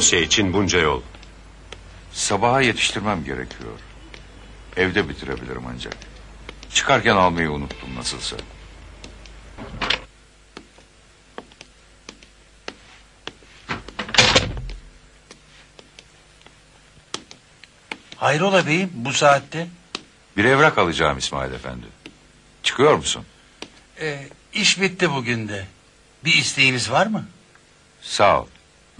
Dosya için bunca yol. Sabaha yetiştirmem gerekiyor. Evde bitirebilirim ancak. Çıkarken almayı unuttum nasılsa. Hayrola beyim bu saatte? Bir evrak alacağım İsmail Efendi. Çıkıyor musun? Ee, iş bitti bugün de. Bir isteğiniz var mı? Sağ ol.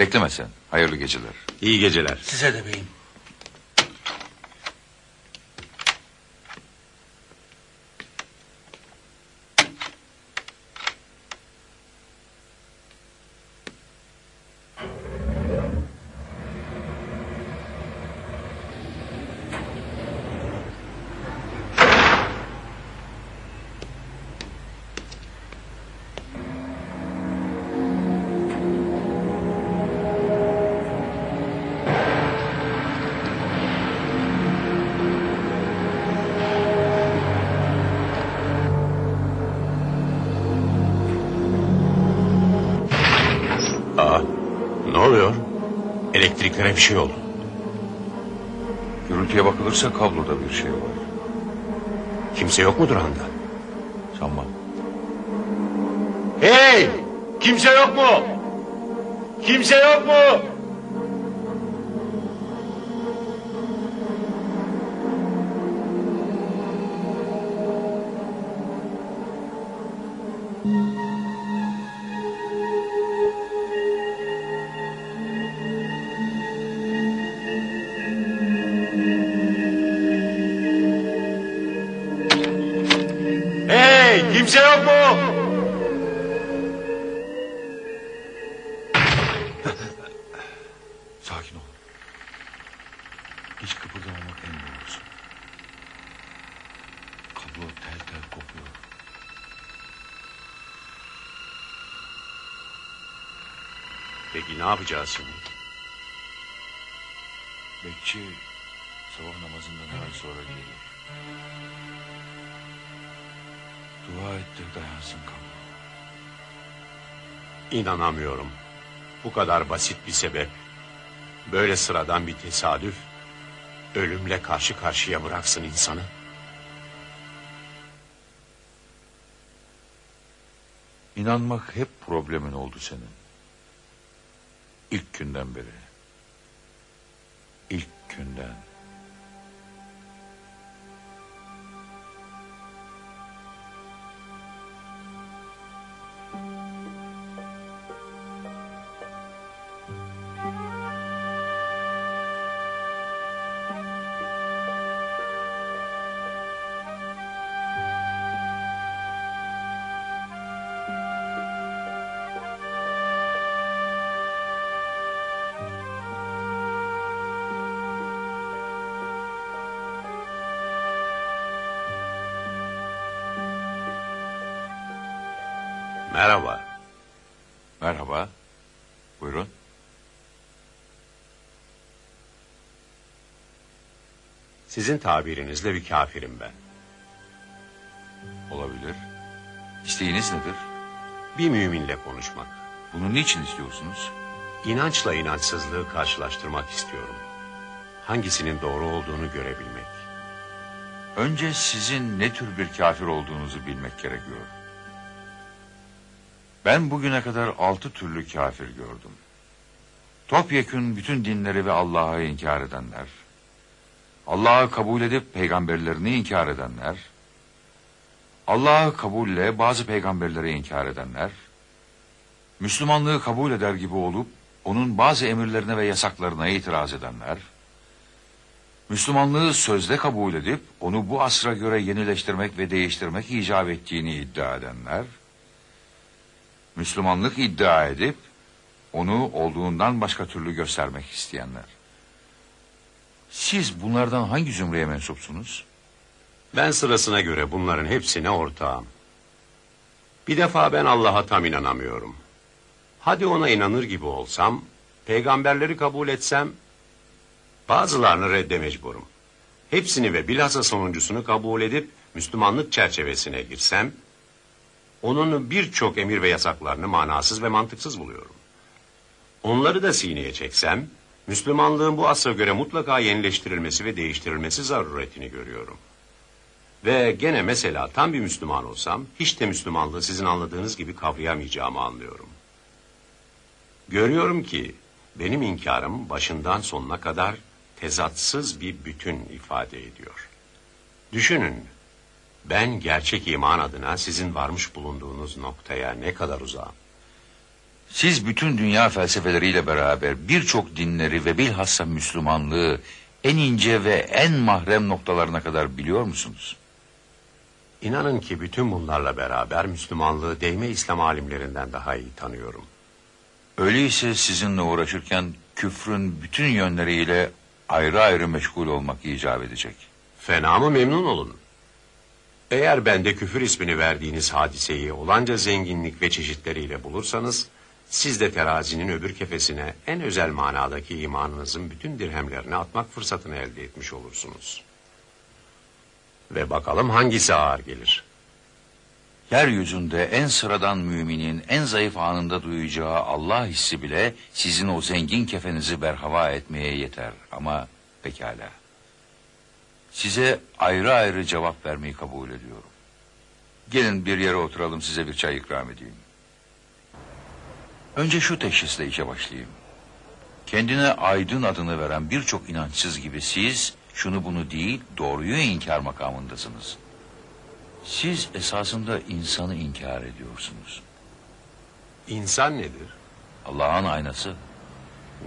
Bekleme sen. Hayırlı geceler. İyi geceler. Size de beyim. Ne oluyor? Elektriklere bir şey oldu. Gürültüye bakılırsa kabloda bir şey var. Kimse yok mudur anda? Sanmam. Hey! Kimse yok mu? Kimse yok mu? Yapacağız şimdi? Bekçi sabah namazından hemen sonra gelir. Dua ettir dayansın kablo. İnanamıyorum. Bu kadar basit bir sebep. Böyle sıradan bir tesadüf. Ölümle karşı karşıya bıraksın insanı. İnanmak hep problemin oldu senin. İlk günden beri. İlk günden. Sizin tabirinizle bir kafirim ben. Olabilir. İsteğiniz nedir? Bir müminle konuşmak. Bunu niçin istiyorsunuz? İnançla inançsızlığı karşılaştırmak istiyorum. Hangisinin doğru olduğunu görebilmek. Önce sizin ne tür bir kafir olduğunuzu bilmek gerekiyor. Ben bugüne kadar altı türlü kafir gördüm. Topyekün bütün dinleri ve Allah'ı inkar edenler, Allah'ı kabul edip peygamberlerini inkar edenler, Allah'ı kabulle bazı peygamberleri inkar edenler, Müslümanlığı kabul eder gibi olup onun bazı emirlerine ve yasaklarına itiraz edenler, Müslümanlığı sözde kabul edip onu bu asra göre yenileştirmek ve değiştirmek icap ettiğini iddia edenler, Müslümanlık iddia edip onu olduğundan başka türlü göstermek isteyenler. Siz bunlardan hangi zümreye mensupsunuz? Ben sırasına göre bunların hepsine ortağım. Bir defa ben Allah'a tam inanamıyorum. Hadi ona inanır gibi olsam, peygamberleri kabul etsem, bazılarını redde mecburum. Hepsini ve bilhassa sonuncusunu kabul edip Müslümanlık çerçevesine girsem, onun birçok emir ve yasaklarını manasız ve mantıksız buluyorum. Onları da sineye çeksem, Müslümanlığın bu asra göre mutlaka yenileştirilmesi ve değiştirilmesi zaruretini görüyorum. Ve gene mesela tam bir Müslüman olsam, hiç de Müslümanlığı sizin anladığınız gibi kavrayamayacağımı anlıyorum. Görüyorum ki, benim inkarım başından sonuna kadar tezatsız bir bütün ifade ediyor. Düşünün, ben gerçek iman adına sizin varmış bulunduğunuz noktaya ne kadar uzağım. Siz bütün dünya felsefeleriyle beraber birçok dinleri ve bilhassa Müslümanlığı en ince ve en mahrem noktalarına kadar biliyor musunuz? İnanın ki bütün bunlarla beraber Müslümanlığı değme İslam alimlerinden daha iyi tanıyorum. Öyleyse sizinle uğraşırken küfrün bütün yönleriyle ayrı ayrı meşgul olmak icap edecek. Fena mı memnun olun. Eğer bende küfür ismini verdiğiniz hadiseyi olanca zenginlik ve çeşitleriyle bulursanız, siz de terazinin öbür kefesine en özel manadaki imanınızın bütün dirhemlerini atmak fırsatını elde etmiş olursunuz. Ve bakalım hangisi ağır gelir. Yeryüzünde en sıradan müminin en zayıf anında duyacağı Allah hissi bile sizin o zengin kefenizi berhava etmeye yeter. Ama pekala. Size ayrı ayrı cevap vermeyi kabul ediyorum. Gelin bir yere oturalım size bir çay ikram edeyim. Önce şu teşhisle işe başlayayım. Kendine aydın adını veren birçok inançsız gibi siz şunu bunu değil doğruyu inkar makamındasınız. Siz esasında insanı inkar ediyorsunuz. İnsan nedir? Allah'ın aynası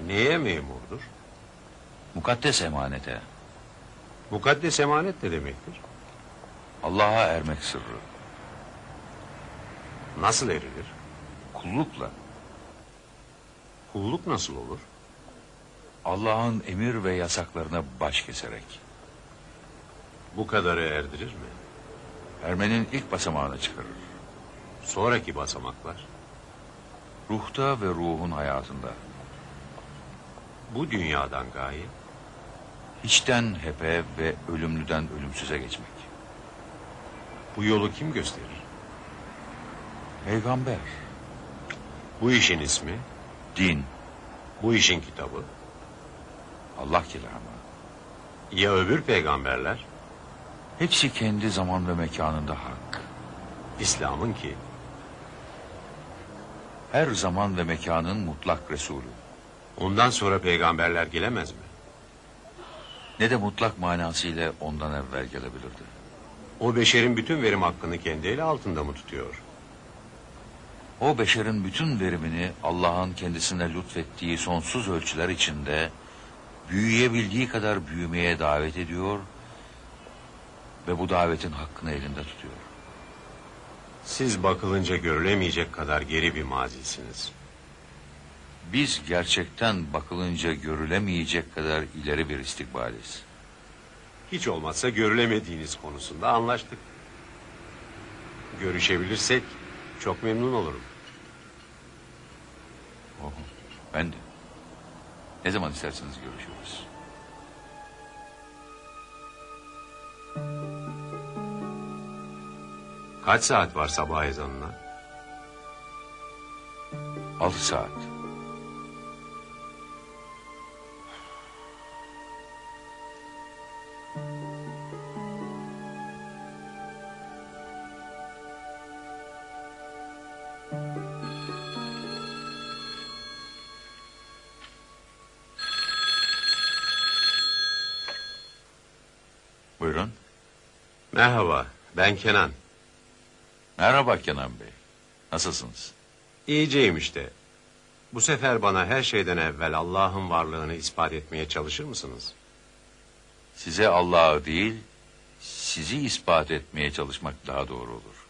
Neye memurdur? mukaddes emanete, Mukaddes emanet ne demektir? Allah'a ermek sırrı, Nasıl erilir? kullukla, Kulluk nasıl olur? Allah'ın emir ve yasaklarına baş keserek. Bu kadarı erdirir mi? Ermenin ilk basamağını çıkarır. Sonraki basamaklar. Ruhta ve ruhun hayatında. Bu dünyadan gaye. Hiçten hepe ve ölümlüden ölümsüze geçmek. Bu yolu kim gösterir? Peygamber, Bu işin ismi, din, bu işin kitabı. Allah kelamı. Ya öbür peygamberler? Hepsi kendi zaman ve mekanında hak. İslam'ın ki. Her zaman ve mekanın mutlak Resulü. Ondan sonra peygamberler gelemez mi? Ne de mutlak manasıyla ondan evvel gelebilirdi. O beşerin bütün verim hakkını kendi eli altında mı tutuyor? O beşerin bütün verimini Allah'ın kendisine lütfettiği sonsuz ölçüler içinde büyüyebildiği kadar büyümeye davet ediyor ve bu davetin hakkını elinde tutuyor. Siz bakılınca görülemeyecek kadar geri bir mazisiniz. Biz gerçekten bakılınca görülemeyecek kadar ileri bir istikbaliz. Hiç olmazsa görülemediğiniz konusunda anlaştık. Görüşebilirsek çok memnun olurum. Oh, ben de. Ne zaman isterseniz görüşürüz. Kaç saat var sabah ezanına? Altı saat. Merhaba, ben Kenan. Merhaba Kenan Bey. Nasılsınız? İyiceyim işte. Bu sefer bana her şeyden evvel Allah'ın varlığını ispat etmeye çalışır mısınız? Size Allah'ı değil, sizi ispat etmeye çalışmak daha doğru olur.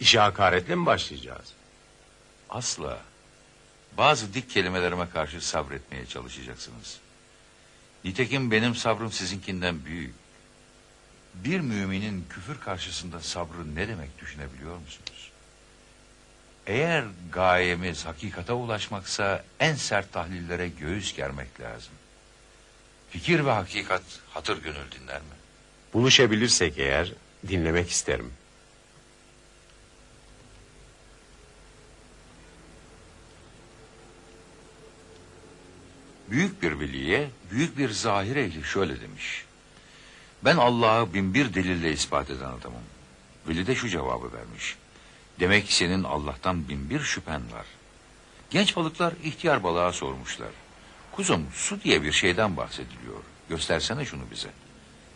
İşe hakaretle mi başlayacağız? Asla. Bazı dik kelimelerime karşı sabretmeye çalışacaksınız. Nitekim benim sabrım sizinkinden büyük. Bir müminin küfür karşısında sabrı ne demek düşünebiliyor musunuz? Eğer gayemiz hakikate ulaşmaksa en sert tahlillere göğüs germek lazım. Fikir ve hakikat hatır gönül dinler mi? Buluşabilirsek eğer dinlemek isterim. Büyük bir veliye, büyük bir zahir ehli şöyle demiş. Ben Allah'ı binbir delille ispat eden adamım. Veli de şu cevabı vermiş. Demek senin Allah'tan binbir şüphen var. Genç balıklar ihtiyar balığa sormuşlar. Kuzum su diye bir şeyden bahsediliyor. Göstersene şunu bize.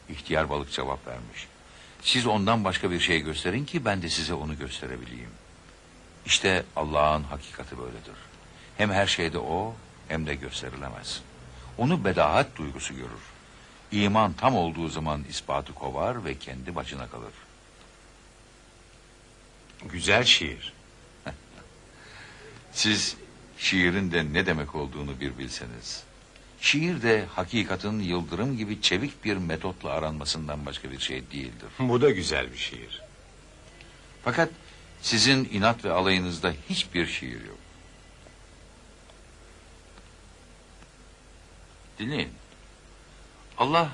İhtiyar balık cevap vermiş. Siz ondan başka bir şey gösterin ki ben de size onu gösterebileyim. İşte Allah'ın hakikati böyledir. Hem her şeyde o hem de gösterilemez. Onu bedahat duygusu görür. İman tam olduğu zaman ispatı kovar ve kendi başına kalır. Güzel şiir. Siz şiirin de ne demek olduğunu bir bilseniz. Şiir de hakikatin yıldırım gibi çevik bir metotla aranmasından başka bir şey değildir. Bu da güzel bir şiir. Fakat sizin inat ve alayınızda hiçbir şiir yok. Dinleyin. Allah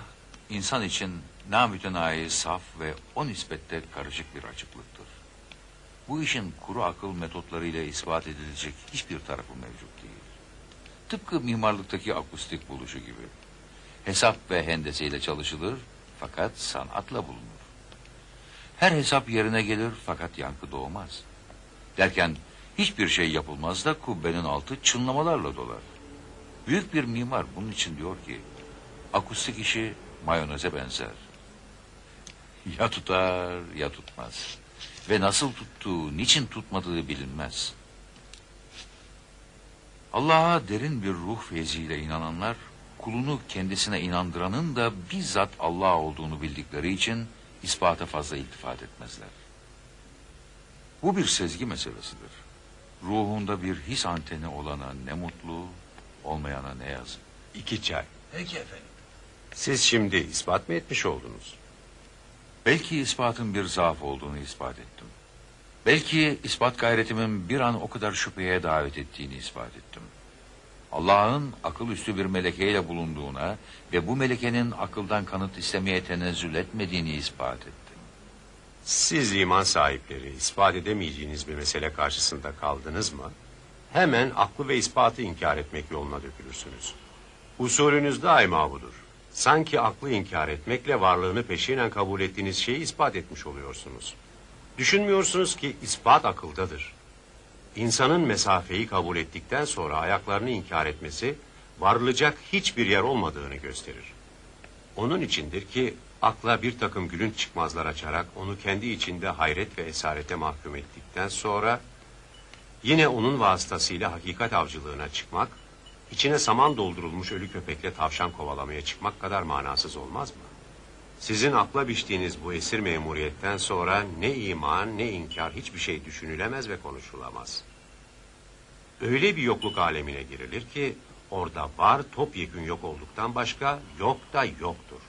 insan için namütenayi saf ve o nispette karışık bir açıklıktır. Bu işin kuru akıl metotlarıyla ispat edilecek hiçbir tarafı mevcut değil. Tıpkı mimarlıktaki akustik buluşu gibi. Hesap ve hendeseyle çalışılır fakat sanatla bulunur. Her hesap yerine gelir fakat yankı doğmaz. Derken hiçbir şey yapılmaz da kubbenin altı çınlamalarla dolar. Büyük bir mimar bunun için diyor ki akustik işi mayoneze benzer. Ya tutar ya tutmaz. Ve nasıl tuttuğu, niçin tutmadığı bilinmez. Allah'a derin bir ruh feyziyle inananlar, kulunu kendisine inandıranın da bizzat Allah olduğunu bildikleri için ispata fazla iltifat etmezler. Bu bir sezgi meselesidir. Ruhunda bir his anteni olana ne mutlu, olmayana ne yazık. İki çay. Peki efendim. Siz şimdi ispat mı etmiş oldunuz? Belki ispatın bir zaaf olduğunu ispat ettim. Belki ispat gayretimin bir an o kadar şüpheye davet ettiğini ispat ettim. Allah'ın akıl üstü bir melekeyle bulunduğuna ve bu melekenin akıldan kanıt istemeye tenezzül etmediğini ispat ettim. Siz iman sahipleri ispat edemeyeceğiniz bir mesele karşısında kaldınız mı? Hemen aklı ve ispatı inkar etmek yoluna dökülürsünüz. Usulünüz daima budur. Sanki aklı inkar etmekle varlığını peşinen kabul ettiğiniz şeyi ispat etmiş oluyorsunuz. Düşünmüyorsunuz ki ispat akıldadır. İnsanın mesafeyi kabul ettikten sonra ayaklarını inkar etmesi varılacak hiçbir yer olmadığını gösterir. Onun içindir ki akla bir takım gülünç çıkmazlar açarak onu kendi içinde hayret ve esarete mahkum ettikten sonra yine onun vasıtasıyla hakikat avcılığına çıkmak, içine saman doldurulmuş ölü köpekle tavşan kovalamaya çıkmak kadar manasız olmaz mı? Sizin akla biçtiğiniz bu esir memuriyetten sonra ne iman ne inkar hiçbir şey düşünülemez ve konuşulamaz. Öyle bir yokluk alemine girilir ki orada var topyekün yok olduktan başka yok da yoktur.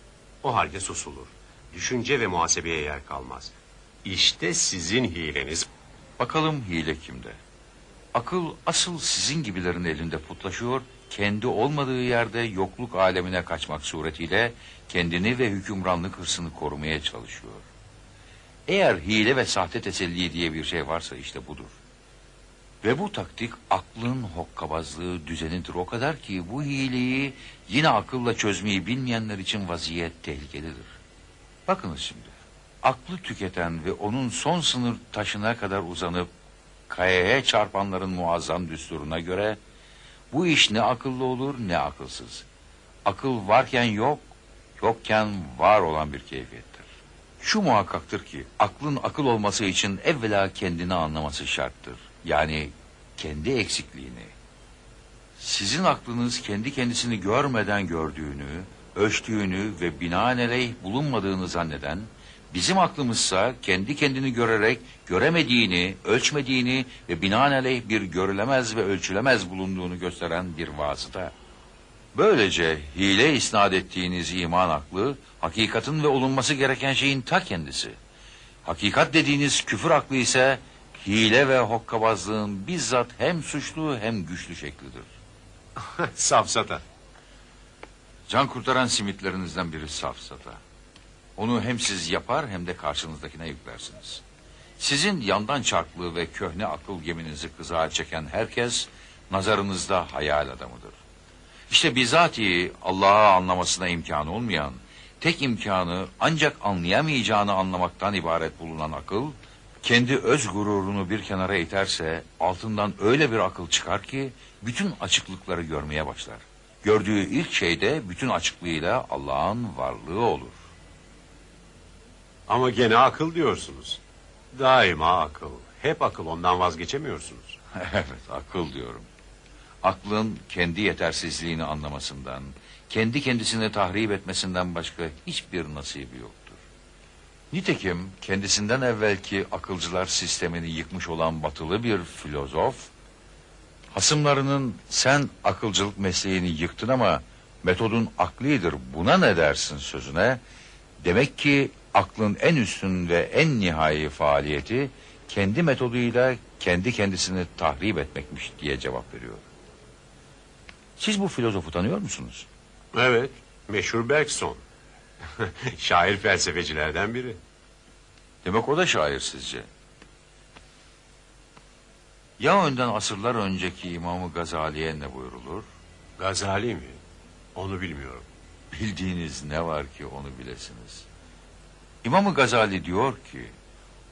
O halde susulur. Düşünce ve muhasebeye yer kalmaz. İşte sizin hileniz. Bakalım hile kimde? Akıl asıl sizin gibilerin elinde putlaşıyor, kendi olmadığı yerde yokluk alemine kaçmak suretiyle kendini ve hükümranlık hırsını korumaya çalışıyor. Eğer hile ve sahte teselli diye bir şey varsa işte budur. Ve bu taktik aklın hokkabazlığı düzenidir o kadar ki bu hileyi yine akılla çözmeyi bilmeyenler için vaziyet tehlikelidir. Bakınız şimdi. Aklı tüketen ve onun son sınır taşına kadar uzanıp kayaya çarpanların muazzam düsturuna göre bu iş ne akıllı olur ne akılsız. Akıl varken yok, yokken var olan bir keyfiyettir. Şu muhakkaktır ki aklın akıl olması için evvela kendini anlaması şarttır. Yani kendi eksikliğini. Sizin aklınız kendi kendisini görmeden gördüğünü, ölçtüğünü ve binaenaleyh bulunmadığını zanneden, bizim aklımızsa kendi kendini görerek göremediğini, ölçmediğini ve binaenaleyh bir görülemez ve ölçülemez bulunduğunu gösteren bir vasıta. Böylece hile isnat ettiğiniz iman aklı, hakikatin ve olunması gereken şeyin ta kendisi. Hakikat dediğiniz küfür aklı ise hile ve hokkabazlığın bizzat hem suçlu hem güçlü şeklidir. Safsata. Can kurtaran simitlerinizden biri safsata. Onu hem siz yapar hem de karşınızdakine yüklersiniz. Sizin yandan çarklı ve köhne akıl geminizi kızağa çeken herkes nazarınızda hayal adamıdır. İşte bizatihi Allah'ı anlamasına imkanı olmayan, tek imkanı ancak anlayamayacağını anlamaktan ibaret bulunan akıl, kendi öz gururunu bir kenara iterse altından öyle bir akıl çıkar ki bütün açıklıkları görmeye başlar. Gördüğü ilk şeyde bütün açıklığıyla Allah'ın varlığı olur. Ama gene akıl diyorsunuz. Daima akıl. Hep akıl ondan vazgeçemiyorsunuz. evet, akıl diyorum. Aklın kendi yetersizliğini anlamasından, kendi kendisini tahrip etmesinden başka hiçbir nasibi yoktur. Nitekim kendisinden evvelki akılcılar sistemini yıkmış olan batılı bir filozof, hasımlarının sen akılcılık mesleğini yıktın ama metodun aklidir buna ne dersin sözüne, demek ki aklın en üstün ve en nihai faaliyeti kendi metoduyla kendi kendisini tahrip etmekmiş diye cevap veriyor. Siz bu filozofu tanıyor musunuz? Evet, meşhur Bergson. Şair felsefecilerden biri. Demek o da şair sizce. Ya önden asırlar önceki İmam-ı Gazali'ye ne buyrulur? Gazali mi? Onu bilmiyorum. Bildiğiniz ne var ki onu bilesiniz. İmam-ı Gazali diyor ki,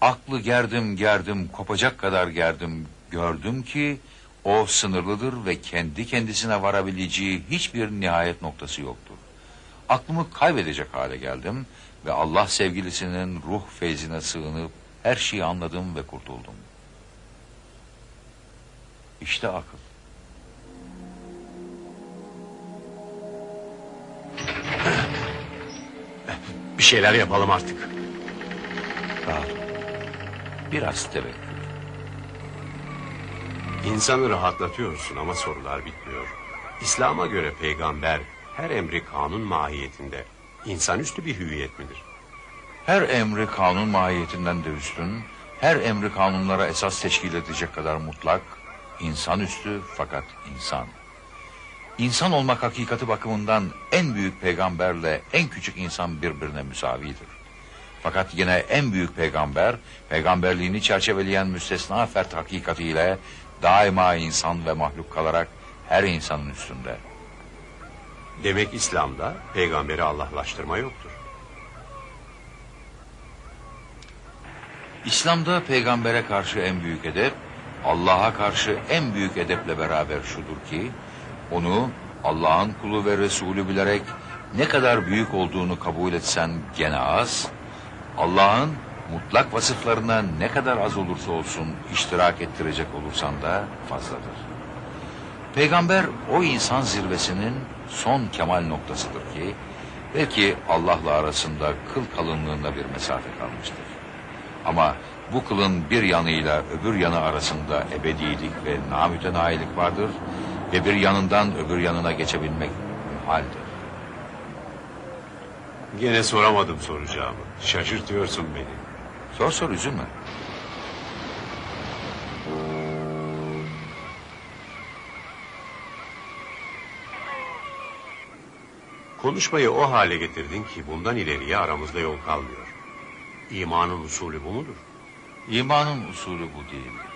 aklı gerdim gerdim kopacak kadar gerdim gördüm ki o sınırlıdır ve kendi kendisine varabileceği hiçbir nihayet noktası yoktur. Aklımı kaybedecek hale geldim ve Allah sevgilisinin ruh feyzine sığınıp her şeyi anladım ve kurtuldum. İşte akıl. Bir şeyler yapalım artık. Ol. Biraz tevekkül. İnsanı rahatlatıyorsun ama sorular bitmiyor. İslam'a göre peygamber her emri kanun mahiyetinde insanüstü bir hüviyet midir? Her emri kanun mahiyetinden de üstün, her emri kanunlara esas teşkil edecek kadar mutlak, insanüstü fakat insan. İnsan olmak hakikati bakımından en büyük peygamberle en küçük insan birbirine müsavidir. Fakat yine en büyük peygamber, peygamberliğini çerçeveleyen müstesna fert hakikatiyle daima insan ve mahluk kalarak her insanın üstünde. Demek İslam'da peygamberi Allahlaştırma yoktur. İslam'da peygambere karşı en büyük edep, Allah'a karşı en büyük edeple beraber şudur ki, onu Allah'ın kulu ve Resulü bilerek ne kadar büyük olduğunu kabul etsen gene az, Allah'ın mutlak vasıflarına ne kadar az olursa olsun iştirak ettirecek olursan da fazladır. Peygamber o insan zirvesinin son kemal noktasıdır ki, belki Allah'la arasında kıl kalınlığında bir mesafe kalmıştır. Ama bu kılın bir yanıyla öbür yanı arasında ebedilik ve namütenayilik vardır ve bir yanından öbür yanına geçebilmek muhaldir. Gene soramadım soracağımı. Şaşırtıyorsun beni. Sor sor üzülme. Konuşmayı o hale getirdin ki bundan ileriye aramızda yol kalmıyor. İmanın usulü bu mudur? İmanın usulü bu değildir.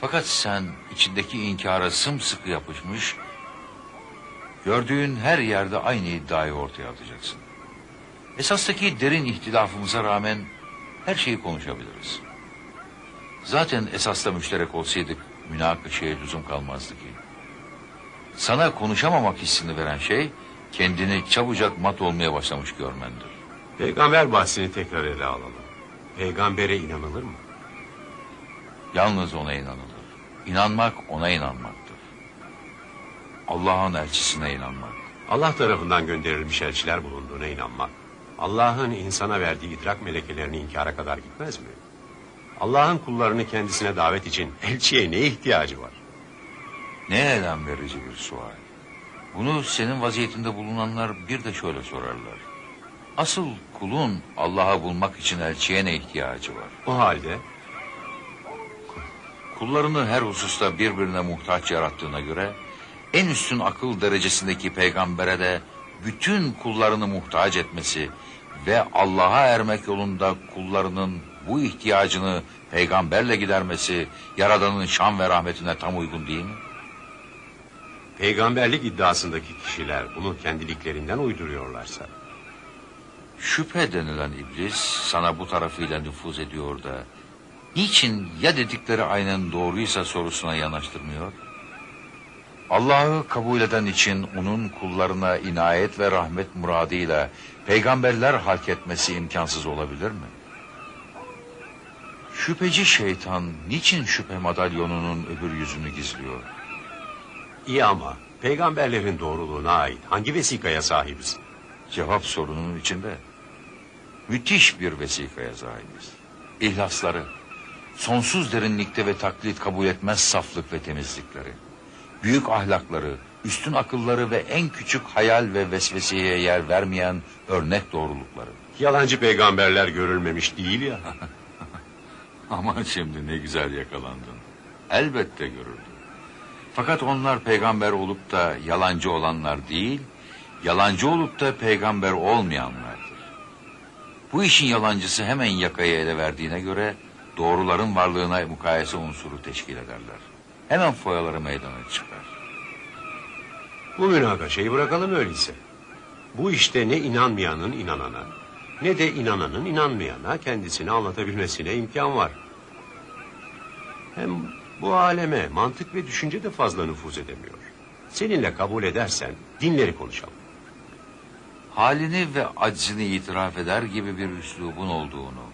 Fakat sen içindeki inkara sımsıkı yapışmış, gördüğün her yerde aynı iddiayı ortaya atacaksın. Esastaki derin ihtilafımıza rağmen her şeyi konuşabiliriz. Zaten esasla müşterek olsaydık münakaşaya lüzum kalmazdı ki. Sana konuşamamak hissini veren şey kendini çabucak mat olmaya başlamış görmendir. Peygamber bahsini tekrar ele alalım. Peygambere inanılır mı? Yalnız ona inanılır. İnanmak ona inanmaktır. Allah'ın elçisine inanmak. Allah tarafından gönderilmiş elçiler bulunduğuna inanmak. Allah'ın insana verdiği idrak melekelerini inkara kadar gitmez mi? Allah'ın kullarını kendisine davet için elçiye ne ihtiyacı var? Ne elem verici bir sual. Bunu senin vaziyetinde bulunanlar bir de şöyle sorarlar. Asıl kulun Allah'ı bulmak için elçiye ne ihtiyacı var? O halde Kullarını her hususta birbirine muhtaç yarattığına göre en üstün akıl derecesindeki peygambere de bütün kullarını muhtaç etmesi ve Allah'a ermek yolunda kullarının bu ihtiyacını peygamberle gidermesi Yaradan'ın şan ve rahmetine tam uygun değil mi? Peygamberlik iddiasındaki kişiler bunu kendiliklerinden uyduruyorlarsa... Şüphe denilen iblis sana bu tarafıyla nüfuz ediyor da... Niçin ya dedikleri aynen doğruysa sorusuna yanaştırmıyor? Allah'ı kabul eden için onun kullarına inayet ve rahmet muradıyla peygamberler halk etmesi imkansız olabilir mi? Şüpheci şeytan niçin şüphe madalyonunun öbür yüzünü gizliyor? İyi ama peygamberlerin doğruluğuna ait hangi vesikaya sahibiz? Cevap sorunun içinde. Müthiş bir vesikaya sahibiz. İhlasları, sonsuz derinlikte ve taklit kabul etmez saflık ve temizlikleri, büyük ahlakları, üstün akılları ve en küçük hayal ve vesveseye yer vermeyen örnek doğrulukları. Yalancı peygamberler görülmemiş değil ya. Aman şimdi ne güzel yakalandın. Elbette görüldü. Fakat onlar peygamber olup da yalancı olanlar değil, yalancı olup da peygamber olmayanlardır. Bu işin yalancısı hemen yakayı ele verdiğine göre doğruların varlığına mukayese unsuru teşkil ederler. Hemen foyaları meydana çıkar. Bu münakaşayı bırakalım öyleyse. Bu işte ne inanmayanın inanana ne de inananın inanmayana kendisini anlatabilmesine imkan var. Hem bu aleme mantık ve düşünce de fazla nüfuz edemiyor. Seninle kabul edersen dinleri konuşalım. halini ve aczini itiraf eder gibi bir üslubun olduğunu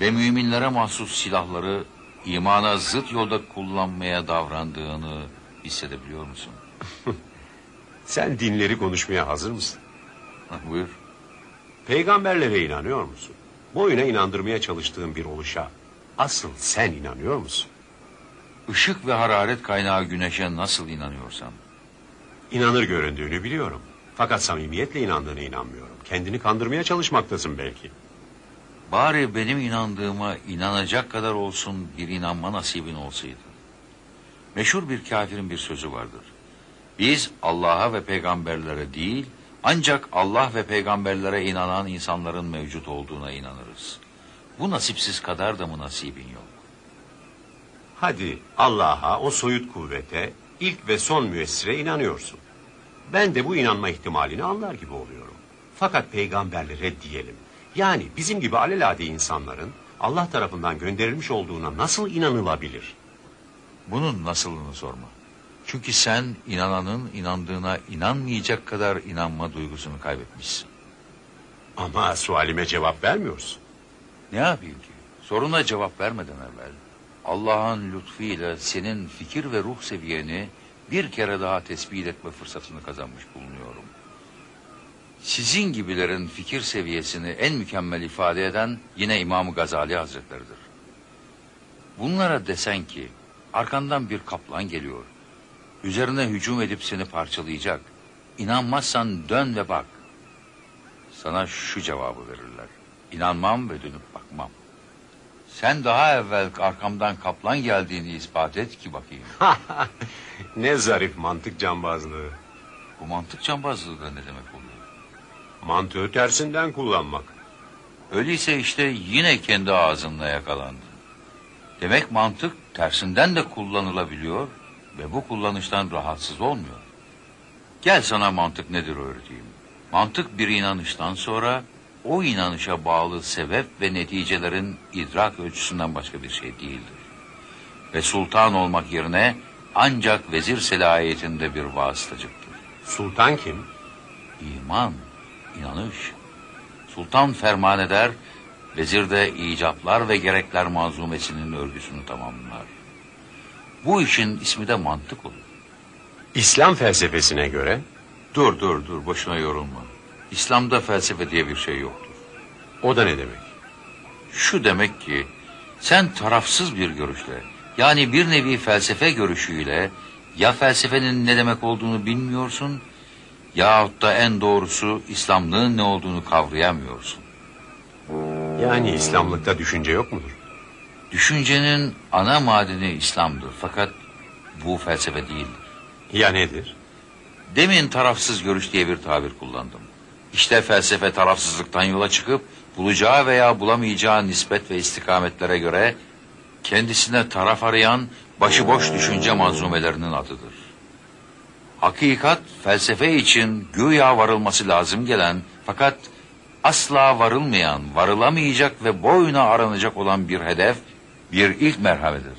ve müminlere mahsus silahları imana zıt yolda kullanmaya davrandığını hissedebiliyor musun? Sen dinleri konuşmaya hazır mısın? Buyur. Peygamberlere inanıyor musun? Boyuna inandırmaya çalıştığın bir oluşa asıl sen inanıyor musun? Işık ve hararet kaynağı güneşe nasıl inanıyorsam. İnanır göründüğünü biliyorum. Fakat samimiyetle inandığına inanmıyorum. Kendini kandırmaya çalışmaktasın belki. Bari benim inandığıma inanacak kadar olsun bir inanma nasibin olsaydı. Meşhur bir kafirin bir sözü vardır. Biz Allah'a ve peygamberlere değil, ancak Allah ve peygamberlere inanan insanların mevcut olduğuna inanırız. Bu nasipsiz kadar da mı nasibin yok? Hadi Allah'a, o soyut kuvvete, ilk ve son müessire inanıyorsun. Ben de bu inanma ihtimalini anlar gibi oluyorum. Fakat peygamberlere diyelim. Yani bizim gibi alelade insanların Allah tarafından gönderilmiş olduğuna nasıl inanılabilir? Bunun nasılını sorma. Çünkü sen inananın inandığına inanmayacak kadar inanma duygusunu kaybetmişsin. Ama sualime cevap vermiyorsun. Ne yapayım ki? Soruna cevap vermeden evvel Allah'ın lütfuyla senin fikir ve ruh seviyeni bir kere daha tespit etme fırsatını kazanmış bulunuyorum. Sizin gibilerin fikir seviyesini en mükemmel ifade eden yine İmam Gazali Hazretleridir. Bunlara desen ki arkandan bir kaplan geliyor. Üzerine hücum edip seni parçalayacak. İnanmazsan dön ve bak. Sana şu cevabı verirler. İnanmam ve dönüp bakmam. Sen daha evvel arkamdan kaplan geldiğini ispat et ki bakayım. ne zarif mantık cambazlığı. Bu mantık cambazlığı da ne demek oluyor? Mantığı tersinden kullanmak. Öyleyse işte yine kendi ağzınla yakalandın. Demek mantık tersinden de kullanılabiliyor ve bu kullanıştan rahatsız olmuyor. Gel sana mantık nedir öğreteyim. Mantık bir inanıştan sonra o inanışa bağlı sebep ve neticelerin idrak ölçüsünden başka bir şey değildir. Ve sultan olmak yerine ancak vezir selahiyetinde bir vasıtacıktır. Sultan kim? İman, inanış. Sultan ferman eder, vezir de icaplar ve gerekler manzumesinin örgüsünü tamamlar. Bu işin ismi de mantık olur. İslam felsefesine göre Dur dur dur boşuna yorulma. İslam'da felsefe diye bir şey yoktur. o da ne demek? Şu demek ki sen tarafsız bir görüşle yani bir nevi felsefe görüşüyle ya felsefenin ne demek olduğunu bilmiyorsun yahut da en doğrusu İslamlığın ne olduğunu kavrayamıyorsun. Yani İslamlıkta düşünce yok mudur? Düşüncenin ana madeni İslam'dır fakat bu felsefe değildir. Ya nedir? Demin tarafsız görüş diye bir tabir kullandım. İşte felsefe tarafsızlıktan yola çıkıp bulacağı veya bulamayacağı nispet ve istikametlere göre kendisine taraf arayan başıboş düşünce manzumelerinin adıdır. Hakikat felsefe için güya varılması lazım gelen fakat asla varılmayan, varılamayacak ve boyuna aranacak olan bir hedef, bir ilk merhaledir.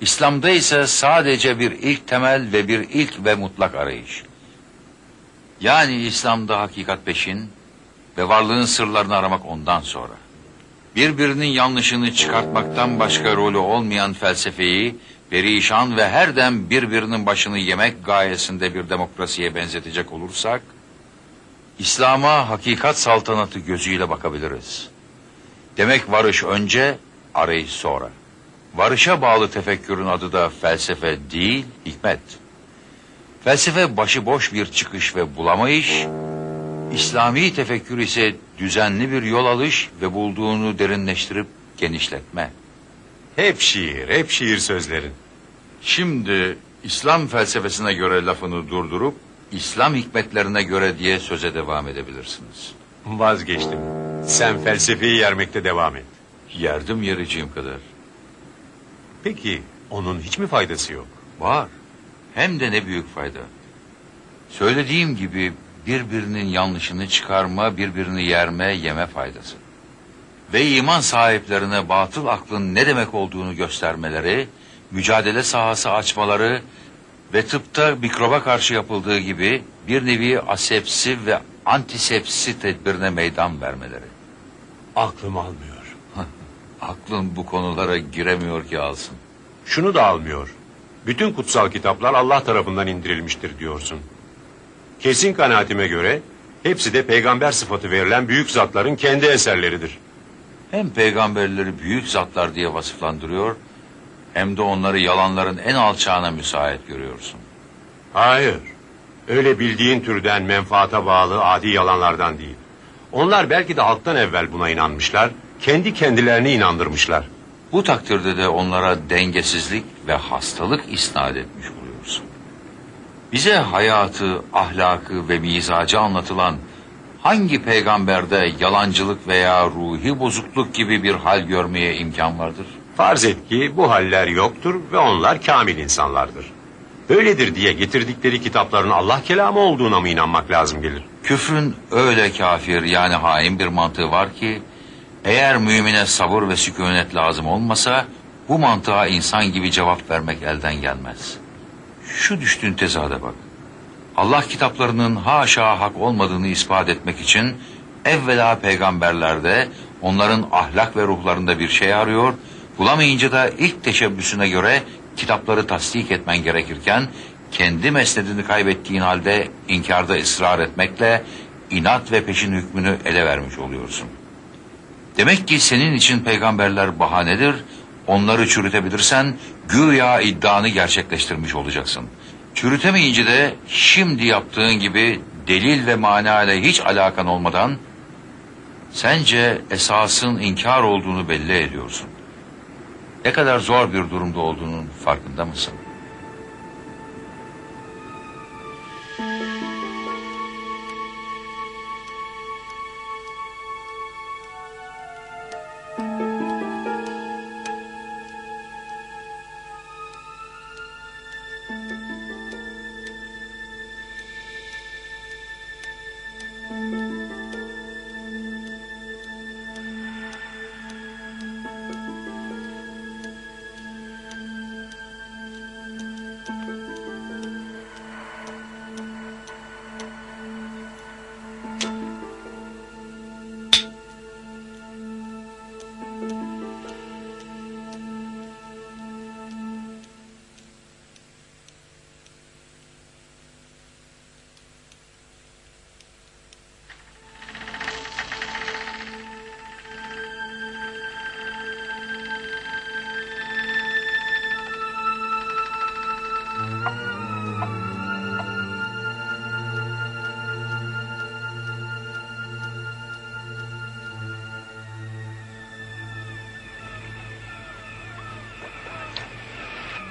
İslam'da ise sadece bir ilk temel ve bir ilk ve mutlak arayış. Yani İslam'da hakikat peşin ve varlığın sırlarını aramak ondan sonra. Birbirinin yanlışını çıkartmaktan başka rolü olmayan felsefeyi perişan ve her dem birbirinin başını yemek gayesinde bir demokrasiye benzetecek olursak, İslam'a hakikat saltanatı gözüyle bakabiliriz. Demek varış önce, arayış sonra. Varışa bağlı tefekkürün adı da felsefe değil, hikmet. Felsefe başıboş bir çıkış ve bulamayış, İslami tefekkür ise düzenli bir yol alış ve bulduğunu derinleştirip genişletme. Hep şiir, hep şiir sözlerin. Şimdi İslam felsefesine göre lafını durdurup İslam hikmetlerine göre diye söze devam edebilirsiniz. Vazgeçtim. Sen felsefeyi yermekte devam et. Yerdim yericiğim kadar. Peki onun hiç mi faydası yok? Var. Hem de ne büyük fayda. Söylediğim gibi birbirinin yanlışını çıkarma, birbirini yerme, yeme faydası. Ve iman sahiplerine batıl aklın ne demek olduğunu göstermeleri, mücadele sahası açmaları ve tıpta mikroba karşı yapıldığı gibi bir nevi asepsi ve antisepsi tedbirine meydan vermeleri. Aklım almıyor. Aklın bu konulara giremiyor ki alsın. Şunu da almıyor. Bütün kutsal kitaplar Allah tarafından indirilmiştir diyorsun. Kesin kanaatime göre hepsi de peygamber sıfatı verilen büyük zatların kendi eserleridir. Hem peygamberleri büyük zatlar diye vasıflandırıyor, hem de onları yalanların en alçağına müsait görüyorsun. Hayır. Öyle bildiğin türden menfaata bağlı adi yalanlardan değil. Onlar belki de halktan evvel buna inanmışlar, kendi kendilerini inandırmışlar. Bu takdirde de onlara dengesizlik ve hastalık isnat etmiş oluyorsun. Bize hayatı, ahlakı ve mizacı anlatılan hangi peygamberde yalancılık veya ruhi bozukluk gibi bir hal görmeye imkan vardır? Farz et ki bu haller yoktur ve onlar kamil insanlardır. Böyledir diye getirdikleri kitapların Allah kelamı olduğuna mı inanmak lazım gelir? Küfrün öyle kafir yani hain bir mantığı var ki eğer mümine sabır ve sükunet lazım olmasa bu mantığa insan gibi cevap vermek elden gelmez. Şu düştüğün tezade bak. Allah kitaplarının haşa hak olmadığını ispat etmek için evvela peygamberlerde onların ahlak ve ruhlarında bir şey arıyor, bulamayınca da ilk teşebbüsüne göre kitapları tasdik etmen gerekirken kendi mesnedini kaybettiğin halde inkarda ısrar etmekle inat ve peşin hükmünü ele vermiş oluyorsun. Demek ki senin için peygamberler bahanedir, onları çürütebilirsen güya iddianı gerçekleştirmiş olacaksın. Çürütemeyince de şimdi yaptığın gibi delil ve mana ile hiç alakan olmadan sence esasın inkar olduğunu belli ediyorsun. Ne kadar zor bir durumda olduğunun farkında mısın?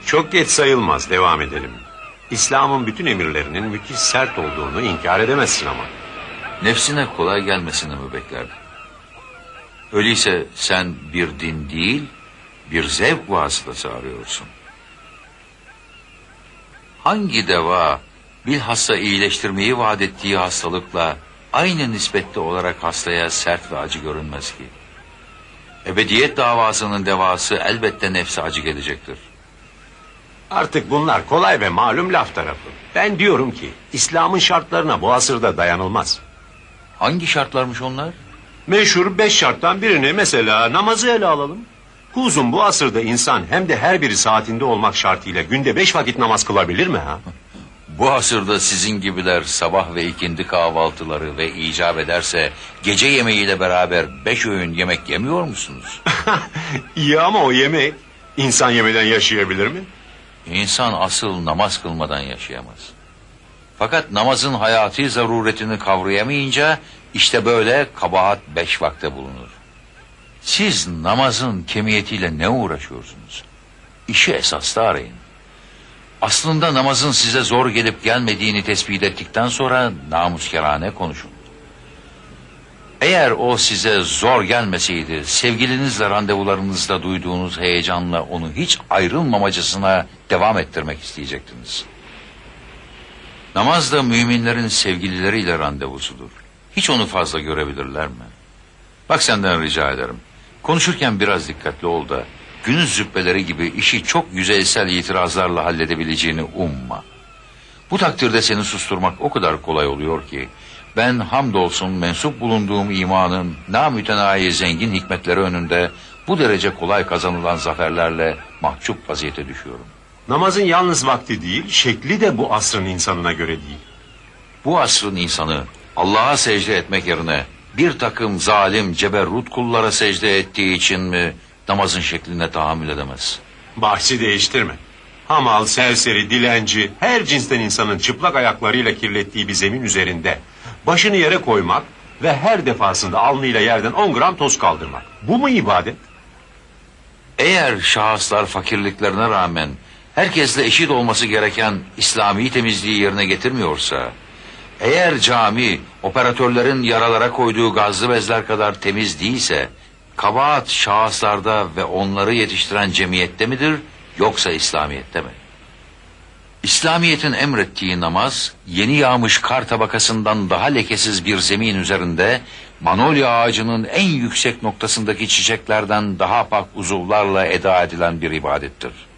Çok geç sayılmaz, devam edelim. İslam'ın bütün emirlerinin müthiş sert olduğunu inkar edemezsin ama. Nefsine kolay gelmesini mi beklerdin? Öyleyse sen bir din değil, bir zevk vasıtası arıyorsun. hangi deva bilhassa iyileştirmeyi vaat ettiği hastalıkla aynı nispette olarak hastaya sert ve acı görünmez ki? Ebediyet davasının devası elbette nefse acı gelecektir. Artık bunlar kolay ve malum laf tarafı. Ben diyorum ki İslam'ın şartlarına bu asırda dayanılmaz. Hangi şartlarmış onlar? Meşhur beş şarttan birini mesela namazı ele alalım. Kuzum bu asırda insan hem de her biri saatinde olmak şartıyla günde beş vakit namaz kılabilir mi ha? Bu asırda sizin gibiler sabah ve ikindi kahvaltıları ve icap ederse gece yemeğiyle beraber beş öğün yemek yemiyor musunuz? İyi ama o yemek insan yemeden yaşayabilir mi? İnsan asıl namaz kılmadan yaşayamaz. Fakat namazın hayati zaruretini kavrayamayınca işte böyle kabahat beş vakte bulunur. Siz namazın kemiyetiyle ne uğraşıyorsunuz? İşi esasda arayın. Aslında namazın size zor gelip gelmediğini tespit ettikten sonra namuskerane konuşun. Eğer o size zor gelmeseydi, sevgilinizle randevularınızda duyduğunuz heyecanla onu hiç ayrılmamacasına devam ettirmek isteyecektiniz. Namaz da müminlerin sevgilileriyle randevusudur. Hiç onu fazla görebilirler mi? Bak senden rica ederim. Konuşurken biraz dikkatli ol da günüz züppeleri gibi işi çok yüzeysel itirazlarla halledebileceğini umma. Bu takdirde seni susturmak o kadar kolay oluyor ki ben hamdolsun mensup bulunduğum imanın namütenayi zengin hikmetleri önünde bu derece kolay kazanılan zaferlerle mahcup vaziyete düşüyorum. Namazın yalnız vakti değil, şekli de bu asrın insanına göre değil. Bu asrın insanı Allah'a secde etmek yerine bir takım zalim ceberrut kullara secde ettiği için mi namazın şekline tahammül edemez? Bahsi değiştirme. Hamal, serseri, dilenci, her cinsten insanın çıplak ayaklarıyla kirlettiği bir zemin üzerinde başını yere koymak ve her defasında alnıyla yerden 10 gram toz kaldırmak. Bu mu ibadet? Eğer şahıslar fakirliklerine rağmen herkesle eşit olması gereken İslami temizliği yerine getirmiyorsa, eğer cami operatörlerin yaralara koyduğu gazlı bezler kadar temiz değilse, kabahat şahıslarda ve onları yetiştiren cemiyette midir yoksa İslamiyet'te mi? İslamiyet'in emrettiği namaz, yeni yağmış kar tabakasından daha lekesiz bir zemin üzerinde, manolya ağacının en yüksek noktasındaki çiçeklerden daha pak uzuvlarla eda edilen bir ibadettir.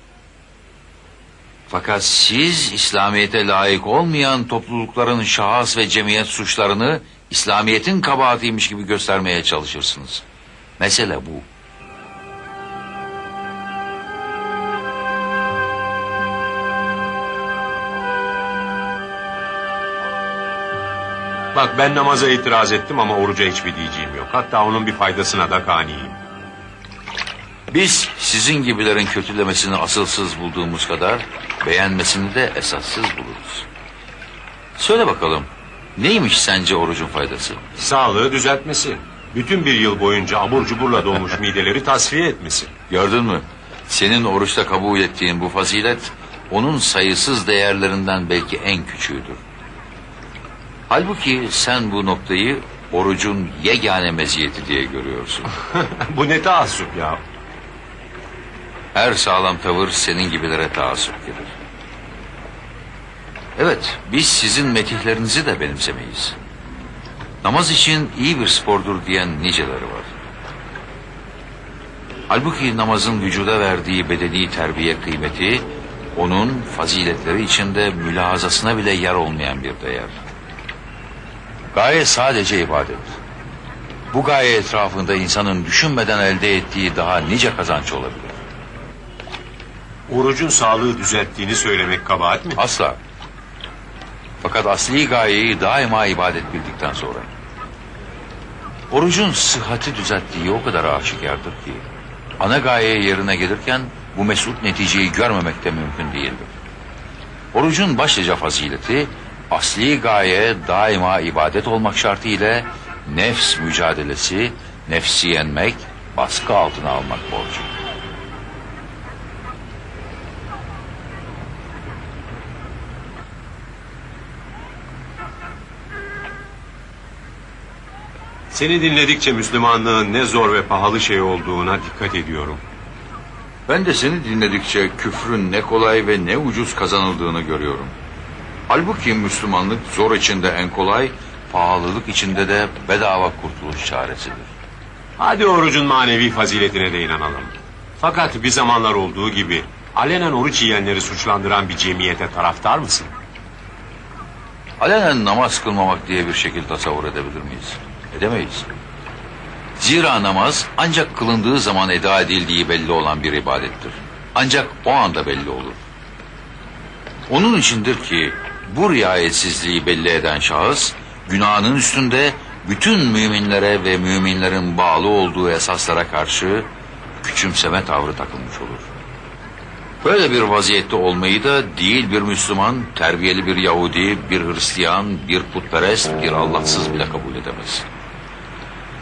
Fakat siz İslamiyet'e layık olmayan toplulukların şahıs ve cemiyet suçlarını İslamiyet'in kabahatiymiş gibi göstermeye çalışırsınız. Mesele bu. Bak ben namaza itiraz ettim ama oruca hiçbir diyeceğim yok. Hatta onun bir faydasına da kaniyim. Biz sizin gibilerin kötülemesini asılsız bulduğumuz kadar beğenmesini de esassız buluruz. Söyle bakalım neymiş sence orucun faydası? Sağlığı düzeltmesi. Bütün bir yıl boyunca abur cuburla dolmuş mideleri tasfiye etmesi. Gördün mü? Senin oruçta kabul ettiğin bu fazilet onun sayısız değerlerinden belki en küçüğüdür. Halbuki sen bu noktayı orucun yegane meziyeti diye görüyorsun. Bu ne taassup ya. Her sağlam tavır senin gibilere taassup gelir. Evet, biz sizin metihlerinizi de benimsemeyiz. Namaz için iyi bir spordur diyen niceleri var. Halbuki namazın vücuda verdiği bedeni terbiye kıymeti, onun faziletleri içinde mülahazasına bile yer olmayan bir değer. Gaye sadece ibadet. Bu gaye etrafında insanın düşünmeden elde ettiği daha nice kazanç olabilir. Orucun sağlığı düzelttiğini söylemek kabahat mi? Asla. Fakat asli gayeyi daima ibadet bildikten sonra. Orucun sıhhati düzelttiği o kadar aşikardır ki... ...ana gaye yerine gelirken bu mesut neticeyi görmemek de mümkün değildir. Orucun başlıca fazileti... ...asli gaye daima ibadet olmak şartıyla... ...nefs mücadelesi, nefsi yenmek, baskı altına almak borcu. Seni dinledikçe Müslümanlığın ne zor ve pahalı şey olduğuna dikkat ediyorum. Ben de seni dinledikçe küfrün ne kolay ve ne ucuz kazanıldığını görüyorum. Halbuki Müslümanlık zor içinde en kolay, pahalılık içinde de bedava kurtuluş çaresidir. Hadi orucun manevi faziletine de inanalım. Fakat bir zamanlar olduğu gibi alenen oruç yiyenleri suçlandıran bir cemiyete taraftar mısın? Alenen namaz kılmamak diye bir şekil tasavvur edebilir miyiz? Edemeyiz. Zira namaz ancak kılındığı zaman eda edildiği belli olan bir ibadettir. Ancak o anda belli olur. Onun içindir ki bu riayetsizliği belli eden şahıs günahının üstünde bütün müminlere ve müminlerin bağlı olduğu esaslara karşı küçümseme tavrı takılmış olur. Böyle bir vaziyette olmayı da değil bir Müslüman, terbiyeli bir Yahudi, bir Hristiyan, bir putperest, bir Allahsız bile kabul edemez.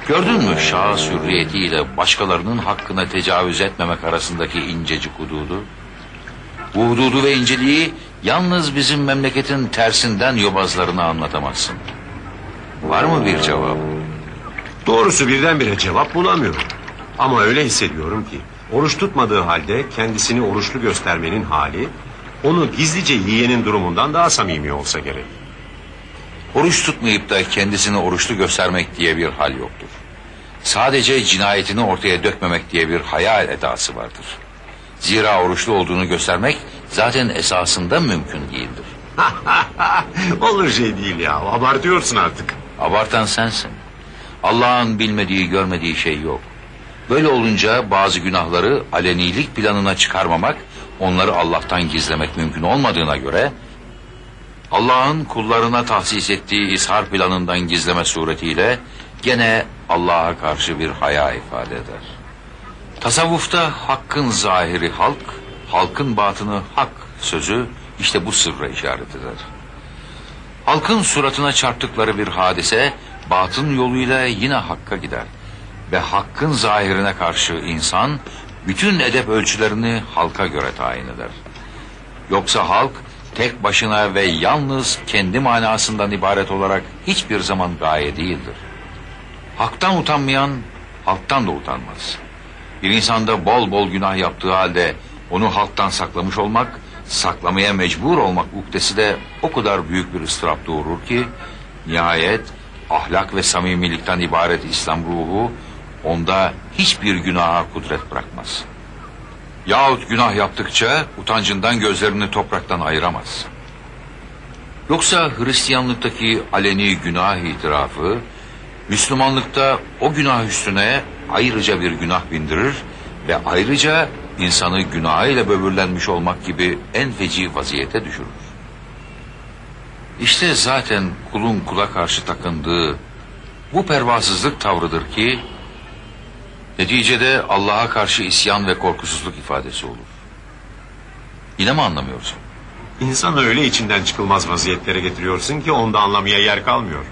Gördün mü şahıs hürriyetiyle başkalarının hakkına tecavüz etmemek arasındaki incecik hududu? Bu hududu ve inceliği yalnız bizim memleketin tersinden yobazlarına anlatamazsın. Var mı bir cevap? Doğrusu birdenbire cevap bulamıyorum. Ama öyle hissediyorum ki oruç tutmadığı halde kendisini oruçlu göstermenin hali onu gizlice yiyenin durumundan daha samimi olsa gerek. Oruç tutmayıp da kendisini oruçlu göstermek diye bir hal yoktur. Sadece cinayetini ortaya dökmemek diye bir hayal edası vardır. Zira oruçlu olduğunu göstermek zaten esasında mümkün değildir. Olur şey değil ya abartıyorsun artık. Abartan sensin. Allah'ın bilmediği, görmediği şey yok. Böyle olunca bazı günahları alenilik planına çıkarmamak, onları Allah'tan gizlemek mümkün olmadığına göre Allah'ın kullarına tahsis ettiği ishar planından gizleme suretiyle gene Allah'a karşı bir haya ifade eder. Tasavvufta hakkın zahiri halk, halkın batını hak sözü işte bu sırra işaret eder. Halkın suratına çarptıkları bir hadise batın yoluyla yine hakka gider. Ve hakkın zahirine karşı insan bütün edep ölçülerini halka göre tayin eder. Yoksa halk tek başına ve yalnız kendi manasından ibaret olarak hiçbir zaman gaye değildir. Haktan utanmayan halktan da utanmaz. Bir insanda bol bol günah yaptığı halde onu halktan saklamış olmak, saklamaya mecbur olmak ukdesi de o kadar büyük bir ıstırap doğurur ki nihayet ahlak ve samimilikten ibaret İslam ruhu onda hiçbir günaha kudret bırakmaz. Yahut günah yaptıkça utancından gözlerini topraktan ayıramaz. Yoksa Hristiyanlıktaki aleni günah itirafı, Müslümanlıkta o günah üstüne ayrıca bir günah bindirir ve ayrıca insanı günahıyla böbürlenmiş olmak gibi en feci vaziyete düşürür. İşte zaten kulun kula karşı takındığı bu pervasızlık tavrıdır ki neticede Allah'a karşı isyan ve korkusuzluk ifadesi olur. Yine mi anlamıyorsun? İnsanı öyle içinden çıkılmaz vaziyetlere getiriyorsun ki onda anlamaya yer kalmıyor.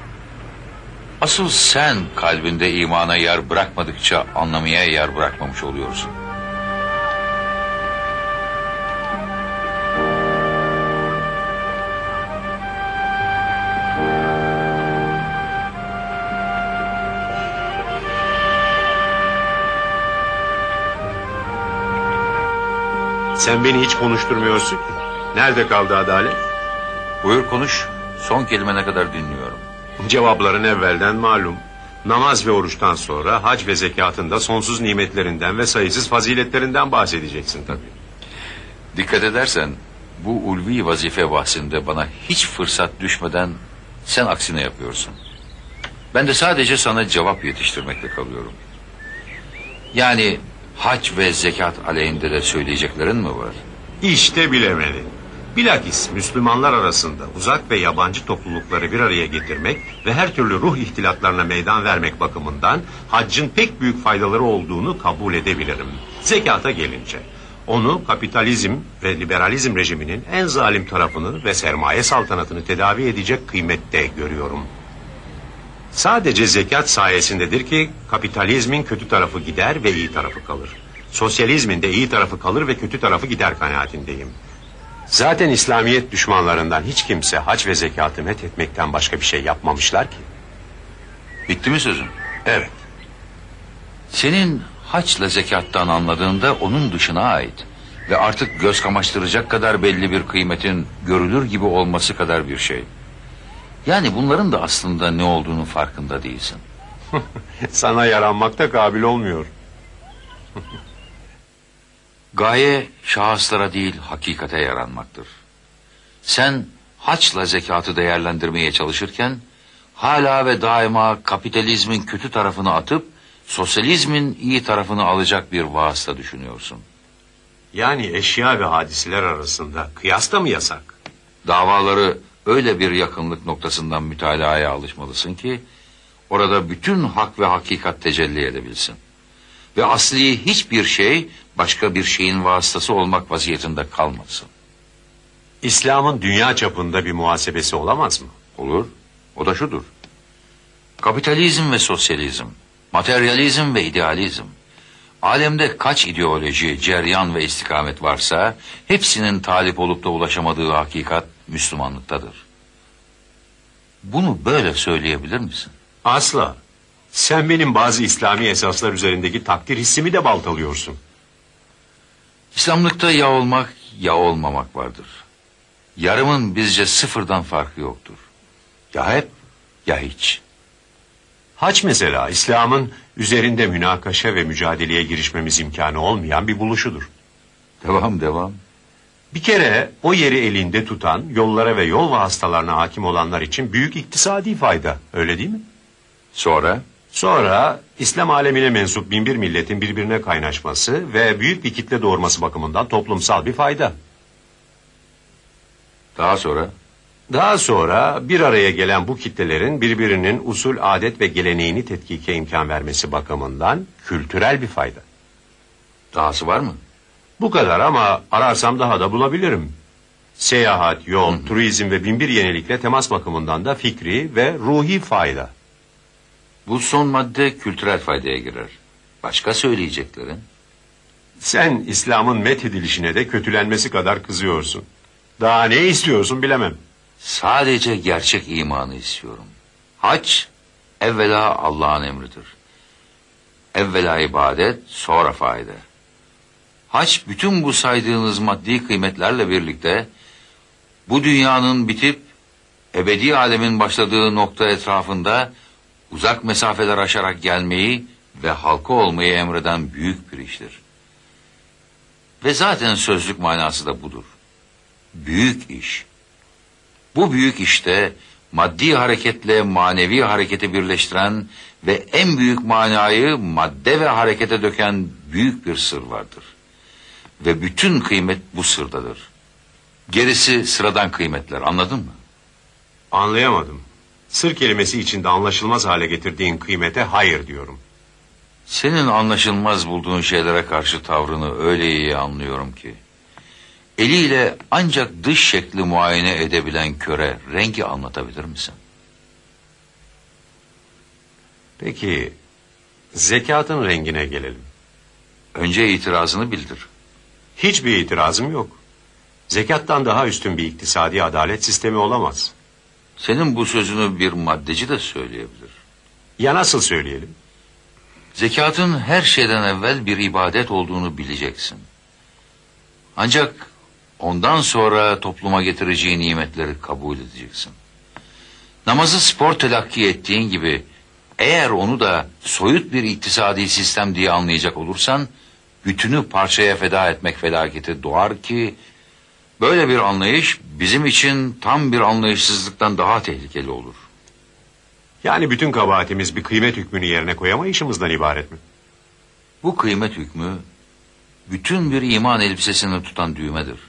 Asıl sen kalbinde imana yer bırakmadıkça anlamaya yer bırakmamış oluyorsun. Sen beni hiç konuşturmuyorsun. Nerede kaldı adalet? Buyur konuş. Son kelimene kadar dinliyorum. Cevapların evvelden malum. Namaz ve oruçtan sonra hac ve zekatın da sonsuz nimetlerinden ve sayısız faziletlerinden bahsedeceksin tabii. Dikkat edersen bu ulvi vazife bahsinde bana hiç fırsat düşmeden sen aksine yapıyorsun. Ben de sadece sana cevap yetiştirmekle kalıyorum. Yani hac ve zekat aleyhinde de söyleyeceklerin mi var? İşte bilemedi. Bilakis Müslümanlar arasında uzak ve yabancı toplulukları bir araya getirmek ve her türlü ruh ihtilatlarına meydan vermek bakımından haccın pek büyük faydaları olduğunu kabul edebilirim. Zekata gelince onu kapitalizm ve liberalizm rejiminin en zalim tarafını ve sermaye saltanatını tedavi edecek kıymette görüyorum. Sadece zekat sayesindedir ki kapitalizmin kötü tarafı gider ve iyi tarafı kalır. Sosyalizmin de iyi tarafı kalır ve kötü tarafı gider kanaatindeyim. Zaten İslamiyet düşmanlarından hiç kimse hac ve zekatı met etmekten başka bir şey yapmamışlar ki. Bitti mi sözün? Evet. Senin haçla zekattan anladığında onun dışına ait ve artık göz kamaştıracak kadar belli bir kıymetin görülür gibi olması kadar bir şey. Yani bunların da aslında ne olduğunu farkında değilsin. Sana yaranmakta kabil olmuyor. Gaye şahıslara değil hakikate yaranmaktır. Sen haçla zekatı değerlendirmeye çalışırken hala ve daima kapitalizmin kötü tarafını atıp sosyalizmin iyi tarafını alacak bir vasıta düşünüyorsun. Yani eşya ve hadiseler arasında kıyas da mı yasak? Davaları öyle bir yakınlık noktasından mütalaaya alışmalısın ki orada bütün hak ve hakikat tecelli edebilsin. Ve asli hiçbir şey başka bir şeyin vasıtası olmak vaziyetinde kalmasın. İslam'ın dünya çapında bir muhasebesi olamaz mı? Olur. O da şudur. Kapitalizm ve sosyalizm, materyalizm ve idealizm. Alemde kaç ideoloji, ceryan ve istikamet varsa hepsinin talip olup da ulaşamadığı hakikat Müslümanlıktadır. Bunu böyle söyleyebilir misin? Asla. Sen benim bazı İslami esaslar üzerindeki takdir hissimi de baltalıyorsun. İslamlıkta ya olmak ya olmamak vardır. Yarımın bizce sıfırdan farkı yoktur. Ya hep ya hiç. Haç mesela İslam'ın üzerinde münakaşa ve mücadeleye girişmemiz imkanı olmayan bir buluşudur. Devam devam. Bir kere o yeri elinde tutan yollara ve yol vasıtalarına hakim olanlar için büyük iktisadi fayda öyle değil mi? Sonra Sonra İslam alemine mensup binbir milletin birbirine kaynaşması ve büyük bir kitle doğurması bakımından toplumsal bir fayda. daha sonra Daha sonra bir araya gelen bu kitlelerin birbirinin usul, adet ve geleneğini tetkike imkan vermesi bakımından kültürel bir fayda. dahası var mı? Bu kadar ama ararsam daha da bulabilirim. Seyahat, yol, turizm ve binbir yenilikle temas bakımından da fikri ve ruhi fayda. Bu son madde kültürel faydaya girer. Başka söyleyeceklerin? Sen İslam'ın methedilişine de kötülenmesi kadar kızıyorsun. Daha ne istiyorsun bilemem. Sadece gerçek imanı istiyorum. Hac evvela Allah'ın emridir. Evvela ibadet, sonra fayda. Hac bütün bu saydığınız maddi kıymetlerle birlikte bu dünyanın bitip ebedi alemin başladığı nokta etrafında uzak mesafeler aşarak gelmeyi ve halka olmayı emreden büyük bir iştir. Ve zaten sözlük manası da budur. Büyük iş. Bu büyük işte maddi hareketle manevi hareketi birleştiren ve en büyük manayı madde ve harekete döken büyük bir sır vardır. Ve bütün kıymet bu sırdadır. Gerisi sıradan kıymetler anladın mı? Anlayamadım. Sır kelimesi içinde anlaşılmaz hale getirdiğin kıymete hayır diyorum. Senin anlaşılmaz bulduğun şeylere karşı tavrını öyle iyi anlıyorum ki. Eliyle ancak dış şekli muayene edebilen köre rengi anlatabilir misin? Peki zekatın rengine gelelim. Önce itirazını bildir. Hiçbir itirazım yok. Zekattan daha üstün bir iktisadi adalet sistemi olamaz. Senin bu sözünü bir maddeci de söyleyebilir. Ya nasıl söyleyelim? Zekatın her şeyden evvel bir ibadet olduğunu bileceksin. Ancak ondan sonra topluma getireceği nimetleri kabul edeceksin. Namazı spor telakki ettiğin gibi eğer onu da soyut bir iktisadi sistem diye anlayacak olursan bütünü parçaya feda etmek felaketi doğar ki böyle bir anlayış bizim için tam bir anlayışsızlıktan daha tehlikeli olur. Yani bütün kabahatimiz bir kıymet hükmünü yerine koyamayışımızdan ibaret mi? Bu kıymet hükmü bütün bir iman elbisesini tutan düğmedir.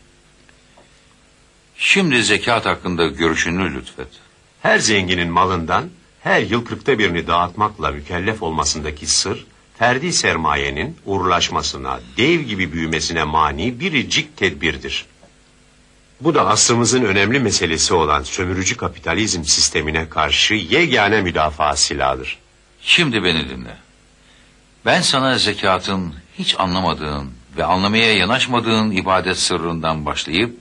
Şimdi zekat hakkında görüşünü lütfet. Her zenginin malından her yıl kırkta birini dağıtmakla mükellef olmasındaki sır, ferdi sermayenin uğurlaşmasına, dev gibi büyümesine mani biricik tedbirdir. Bu da asrımızın önemli meselesi olan sömürücü kapitalizm sistemine karşı yegane müdafaa silahıdır. Şimdi beni dinle. Ben sana zekatın hiç anlamadığın ve anlamaya yanaşmadığın ibadet sırrından başlayıp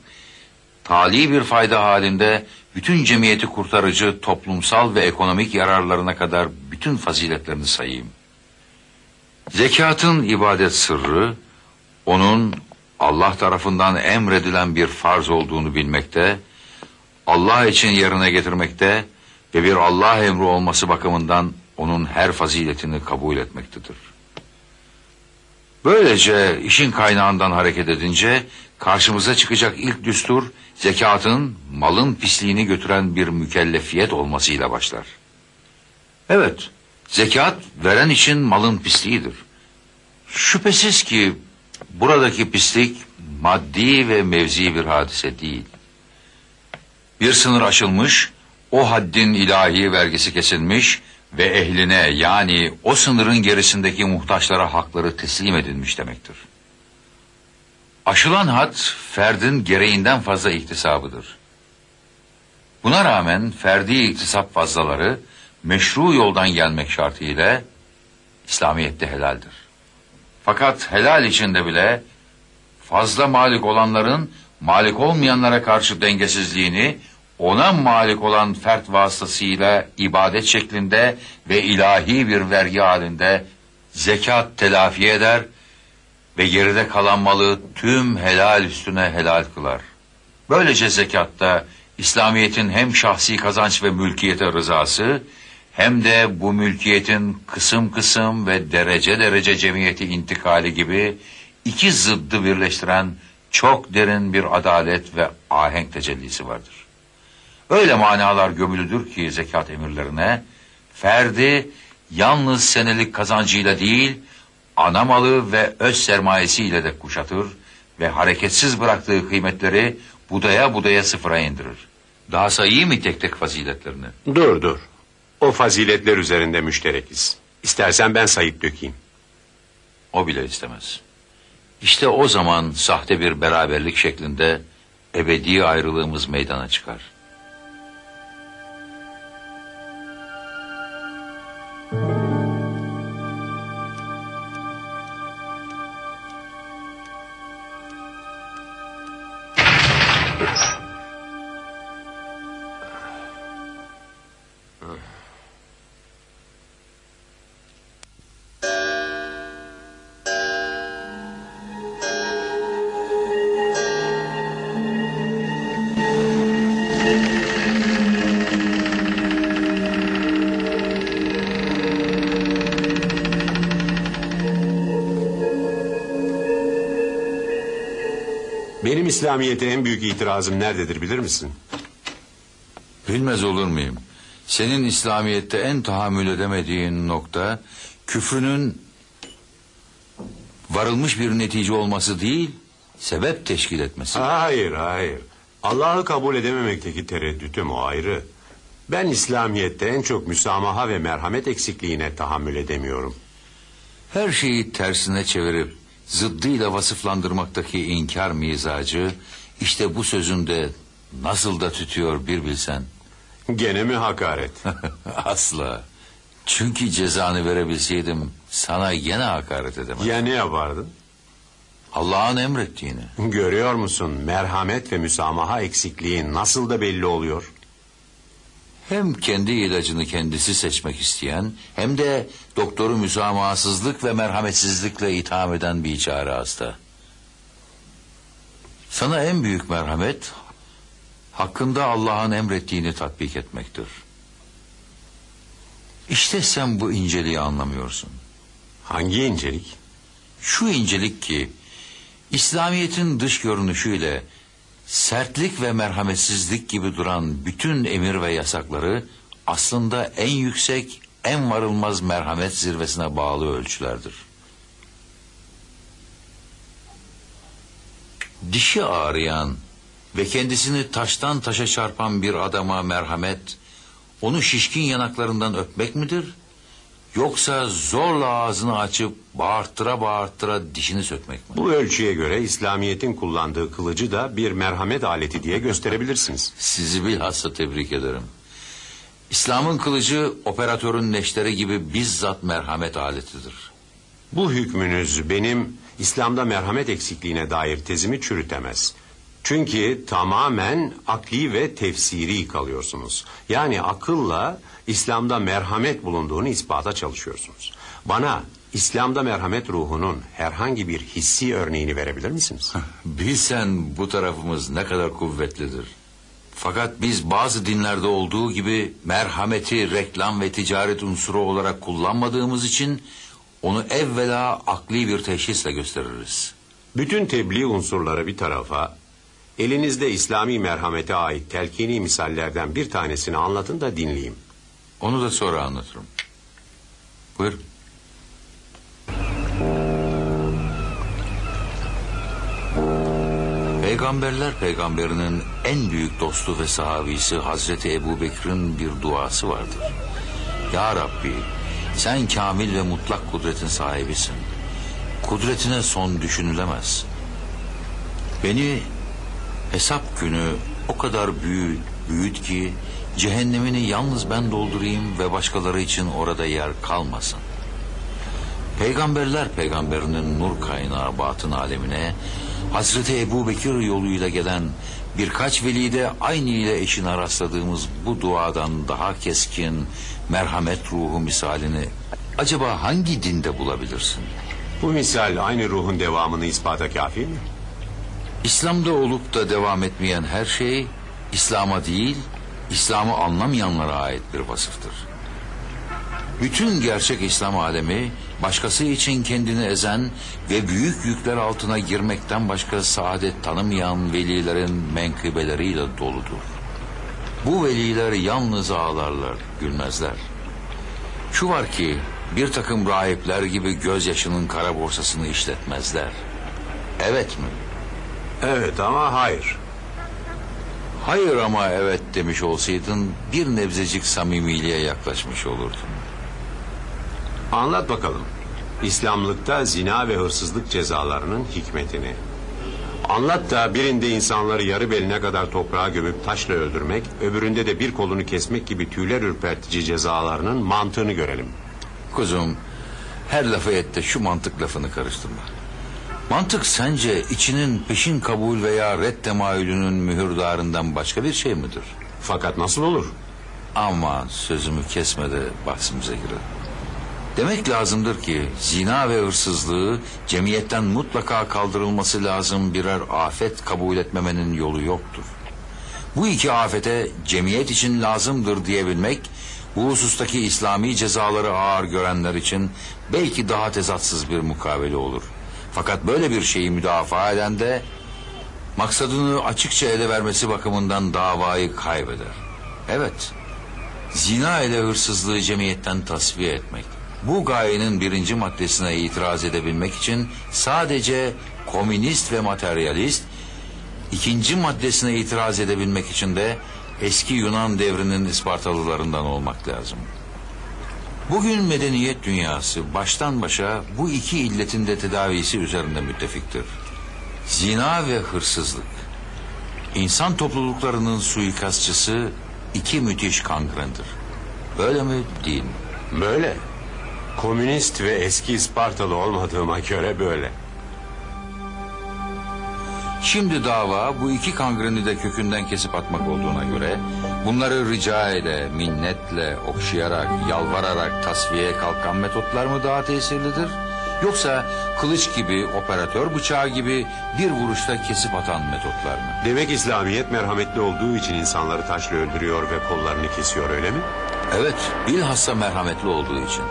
tali bir fayda halinde bütün cemiyeti kurtarıcı toplumsal ve ekonomik yararlarına kadar bütün faziletlerini sayayım. Zekatın ibadet sırrı, onun Allah tarafından emredilen bir farz olduğunu bilmekte, Allah için yerine getirmekte ve bir Allah emri olması bakımından onun her faziletini kabul etmektedir. Böylece işin kaynağından hareket edince karşımıza çıkacak ilk düstur zekatın malın pisliğini götüren bir mükellefiyet olmasıyla başlar. Evet, zekat veren için malın pisliğidir. Şüphesiz ki buradaki pislik maddi ve mevzi bir hadise değil. Bir sınır aşılmış, o haddin ilahi vergisi kesilmiş ve ehline yani o sınırın gerisindeki muhtaçlara hakları teslim edilmiş demektir. Aşılan had ferdin gereğinden fazla ihtisabıdır. Buna rağmen ferdi iktisap fazlaları meşru yoldan gelmek şartıyla İslamiyet'te helaldir. Fakat helal içinde bile fazla malik olanların malik olmayanlara karşı dengesizliğini ona malik olan fert vasıtasıyla ibadet şeklinde ve ilahi bir vergi halinde zekat telafi eder ve geride kalan malı tüm helal üstüne helal kılar. Böylece zekatta İslamiyet'in hem şahsi kazanç ve mülkiyete rızası hem de bu mülkiyetin kısım kısım ve derece derece cemiyeti intikali gibi iki zıddı birleştiren çok derin bir adalet ve ahenk tecellisi vardır. Öyle manalar gömülüdür ki zekat emirlerine, ferdi yalnız senelik kazancıyla değil, ana malı ve öz sermayesiyle de kuşatır ve hareketsiz bıraktığı kıymetleri budaya budaya sıfıra indirir. Daha sayayım mı tek tek faziletlerini? Dur dur. O faziletler üzerinde müşterekiz. İstersen ben sayıp dökeyim. O bile istemez. İşte o zaman sahte bir beraberlik şeklinde ebedi ayrılığımız meydana çıkar. İslamiyet'e en büyük itirazım nerededir bilir misin? Bilmez olur muyum? Senin İslamiyet'te en tahammül edemediğin nokta küfrünün varılmış bir netice olması değil, sebep teşkil etmesi. Hayır hayır. Allah'ı kabul edememekteki tereddütüm o ayrı. Ben İslamiyet'te en çok müsamaha ve merhamet eksikliğine tahammül edemiyorum. Her şeyi tersine çevirip zıddıyla vasıflandırmaktaki inkar mizacı işte bu sözünde nasıl da tütüyor bir bilsen. Gene mi hakaret? Asla. Çünkü cezanı verebilseydim sana yine hakaret edemem. ya ne yapardın? Allah'ın emrettiğini. Görüyor musun merhamet ve müsamaha eksikliği nasıl da belli oluyor? Hem kendi ilacını kendisi seçmek isteyen hem de doktoru müsamahasızlık ve merhametsizlikle itham eden bir çare hasta. Sana en büyük merhamet hakkında Allah'ın emrettiğini tatbik etmektir. İşte sen bu inceliği anlamıyorsun. Hangi incelik? Şu incelik ki İslamiyet'in dış görünüşüyle sertlik ve merhametsizlik gibi duran bütün emir ve yasakları aslında en yüksek, en varılmaz merhamet zirvesine bağlı ölçülerdir. Dişi ağrıyan ve kendisini taştan taşa çarpan bir adama merhamet, onu şişkin yanaklarından öpmek midir? Yoksa zorla ağzını açıp bağırttıra bağırttıra dişini sökmek mi? Bu ölçüye göre İslamiyet'in kullandığı kılıcı da bir merhamet aleti diye gösterebilirsiniz. Sizi bilhassa tebrik ederim. İslam'ın kılıcı operatörün neşteri gibi bizzat merhamet aletidir. Bu hükmünüz benim İslam'da merhamet eksikliğine dair tezimi çürütemez. Çünkü tamamen akli ve tefsiri kalıyorsunuz. Yani akılla İslam'da merhamet bulunduğunu ispata çalışıyorsunuz. Bana İslam'da merhamet ruhunun herhangi bir hissi örneğini verebilir misiniz? Bilsen bu tarafımız ne kadar kuvvetlidir. Fakat biz bazı dinlerde olduğu gibi merhameti reklam ve ticaret unsuru olarak kullanmadığımız için onu evvela akli bir teşhisle gösteririz. Bütün tebliğ unsurları bir tarafa, elinizde İslami merhamete ait telkini misallerden bir tanesini anlatın da dinleyeyim. Onu da sonra anlatırım. Buyur. Peygamberler peygamberinin en büyük dostu ve sahabisi Hazreti Ebu Bekir'in bir duası vardır. Ya Rabbi sen kamil ve mutlak kudretin sahibisin. Kudretine son düşünülemez. Beni hesap günü o kadar büyüt, büyüt ki cehennemini yalnız ben doldurayım ve başkaları için orada yer kalmasın. Peygamberler peygamberinin nur kaynağı batın alemine Hazreti Ebu Bekir yoluyla gelen birkaç velide aynı ile eşine rastladığımız bu duadan daha keskin merhamet ruhu misalini acaba hangi dinde bulabilirsin? Bu misal aynı ruhun devamını ispata kafi mi? İslam'da olup da devam etmeyen her şey İslam'a değil, İslam'ı anlamayanlara ait bir vasıftır. Bütün gerçek İslam alemi başkası için kendini ezen ve büyük yükler altına girmekten başka saadet tanımayan velilerin menkıbeleriyle doludur. Bu veliler yalnız ağlarlar, gülmezler. Şu var ki bir takım rahipler gibi gözyaşının kara borsasını işletmezler. Evet mi? Evet ama hayır. Hayır ama evet demiş olsaydın bir nebzecik samimiliğe yaklaşmış olurdun. Anlat bakalım. İslamlıkta zina ve hırsızlık cezalarının hikmetini. Anlat da birinde insanları yarı beline kadar toprağa gömüp taşla öldürmek, öbüründe de bir kolunu kesmek gibi tüyler ürpertici cezalarının mantığını görelim. Kuzum her lafı et de şu mantık lafını karıştırma. Mantık sence içinin peşin kabul veya red temayülünün mühürdarından başka bir şey midir? Fakat nasıl olur? Aman sözümü kesme de bahsimize girelim. Demek lazımdır ki zina ve hırsızlığı cemiyetten mutlaka kaldırılması lazım birer afet kabul etmemenin yolu yoktur. Bu iki afete cemiyet için lazımdır diyebilmek bu husustaki İslami cezaları ağır görenler için belki daha tezatsız bir mukavele olur. Fakat böyle bir şeyi müdafaa eden de maksadını açıkça ele vermesi bakımından davayı kaybeder. Evet, zina ile hırsızlığı cemiyetten tasfiye etmek. Bu gayenin birinci maddesine itiraz edebilmek için sadece komünist ve materyalist, ikinci maddesine itiraz edebilmek için de eski Yunan devrinin Ispartalılarından olmak lazım. Bugün medeniyet dünyası baştan başa bu iki illetin de tedavisi üzerinde müttefiktir. Zina ve hırsızlık. İnsan topluluklarının suikastçısı iki müthiş kangrendir. Böyle mi değil mi? Böyle. Komünist ve eski İspartalı olmadığıma göre böyle. Şimdi dava bu iki kangreni de kökünden kesip atmak olduğuna göre bunları rica ile, minnetle, okşayarak, yalvararak tasfiyeye kalkan metotlar mı daha tesirlidir? Yoksa kılıç gibi, operatör bıçağı gibi bir vuruşta kesip atan metotlar mı? Demek İslamiyet merhametli olduğu için insanları taşla öldürüyor ve kollarını kesiyor öyle mi? Evet, bilhassa merhametli olduğu için.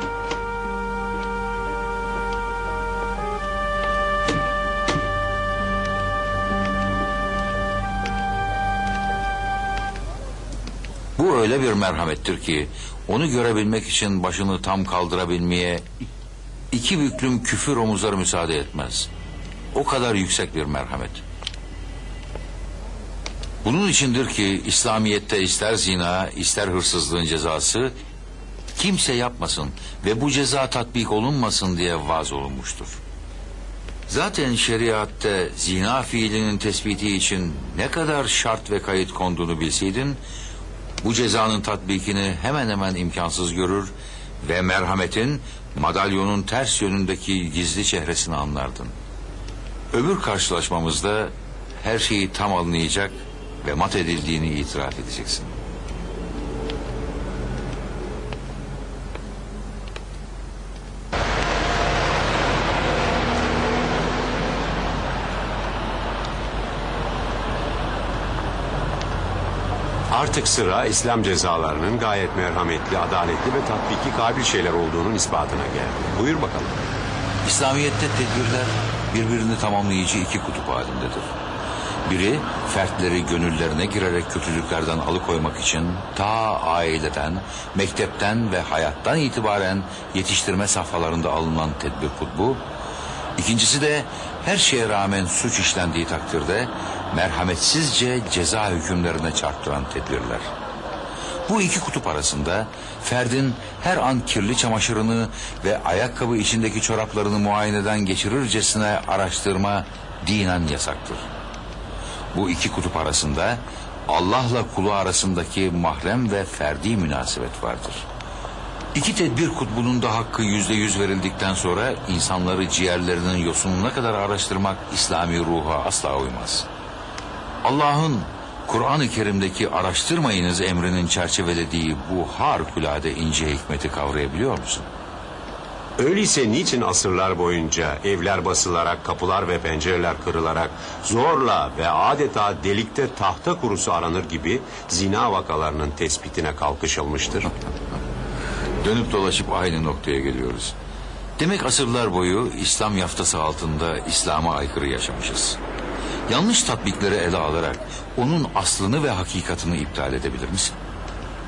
Bu öyle bir merhamettir ki onu görebilmek için başını tam kaldırabilmeye iki büklüm küfür omuzları müsaade etmez. O kadar yüksek bir merhamet. Bunun içindir ki İslamiyet'te ister zina ister hırsızlığın cezası kimse yapmasın ve bu ceza tatbik olunmasın diye vaz olunmuştur. Zaten şeriatte zina fiilinin tespiti için ne kadar şart ve kayıt konduğunu bilseydin bu cezanın tatbikini hemen hemen imkansız görür ve merhametin madalyonun ters yönündeki gizli çehresini anlardın. Öbür karşılaşmamızda her şeyi tam anlayacak ve mat edildiğini itiraf edeceksin. Artık sıra İslam cezalarının gayet merhametli, adaletli ve tatbiki kabil şeyler olduğunun ispatına geldi. Buyur bakalım. İslamiyet'te tedbirler birbirini tamamlayıcı iki kutup halindedir. Biri fertleri gönüllerine girerek kötülüklerden alıkoymak için ta aileden, mektepten ve hayattan itibaren yetiştirme safhalarında alınan tedbir kutbu. İkincisi de her şeye rağmen suç işlendiği takdirde merhametsizce ceza hükümlerine çarptıran tedbirler. Bu iki kutup arasında ferdin her an kirli çamaşırını ve ayakkabı içindeki çoraplarını muayeneden geçirircesine araştırma dinen yasaktır. Bu iki kutup arasında Allah'la kulu arasındaki mahrem ve ferdi münasebet vardır. İki tedbir kutbunun da hakkı yüzde yüz verildikten sonra insanları ciğerlerinin yosununa kadar araştırmak İslami ruha asla uymaz. Allah'ın Kur'an-ı Kerim'deki araştırmayınız emrinin çerçevelediği bu harikulade ince hikmeti kavrayabiliyor musun? Öyleyse niçin asırlar boyunca evler basılarak, kapılar ve pencereler kırılarak, zorla ve adeta delikte tahta kurusu aranır gibi zina vakalarının tespitine kalkışılmıştır? Dönüp dolaşıp aynı noktaya geliyoruz. Demek asırlar boyu İslam yaftası altında İslam'a aykırı yaşamışız. Yanlış tatbikleri ele alarak onun aslını ve hakikatini iptal edebilir misin?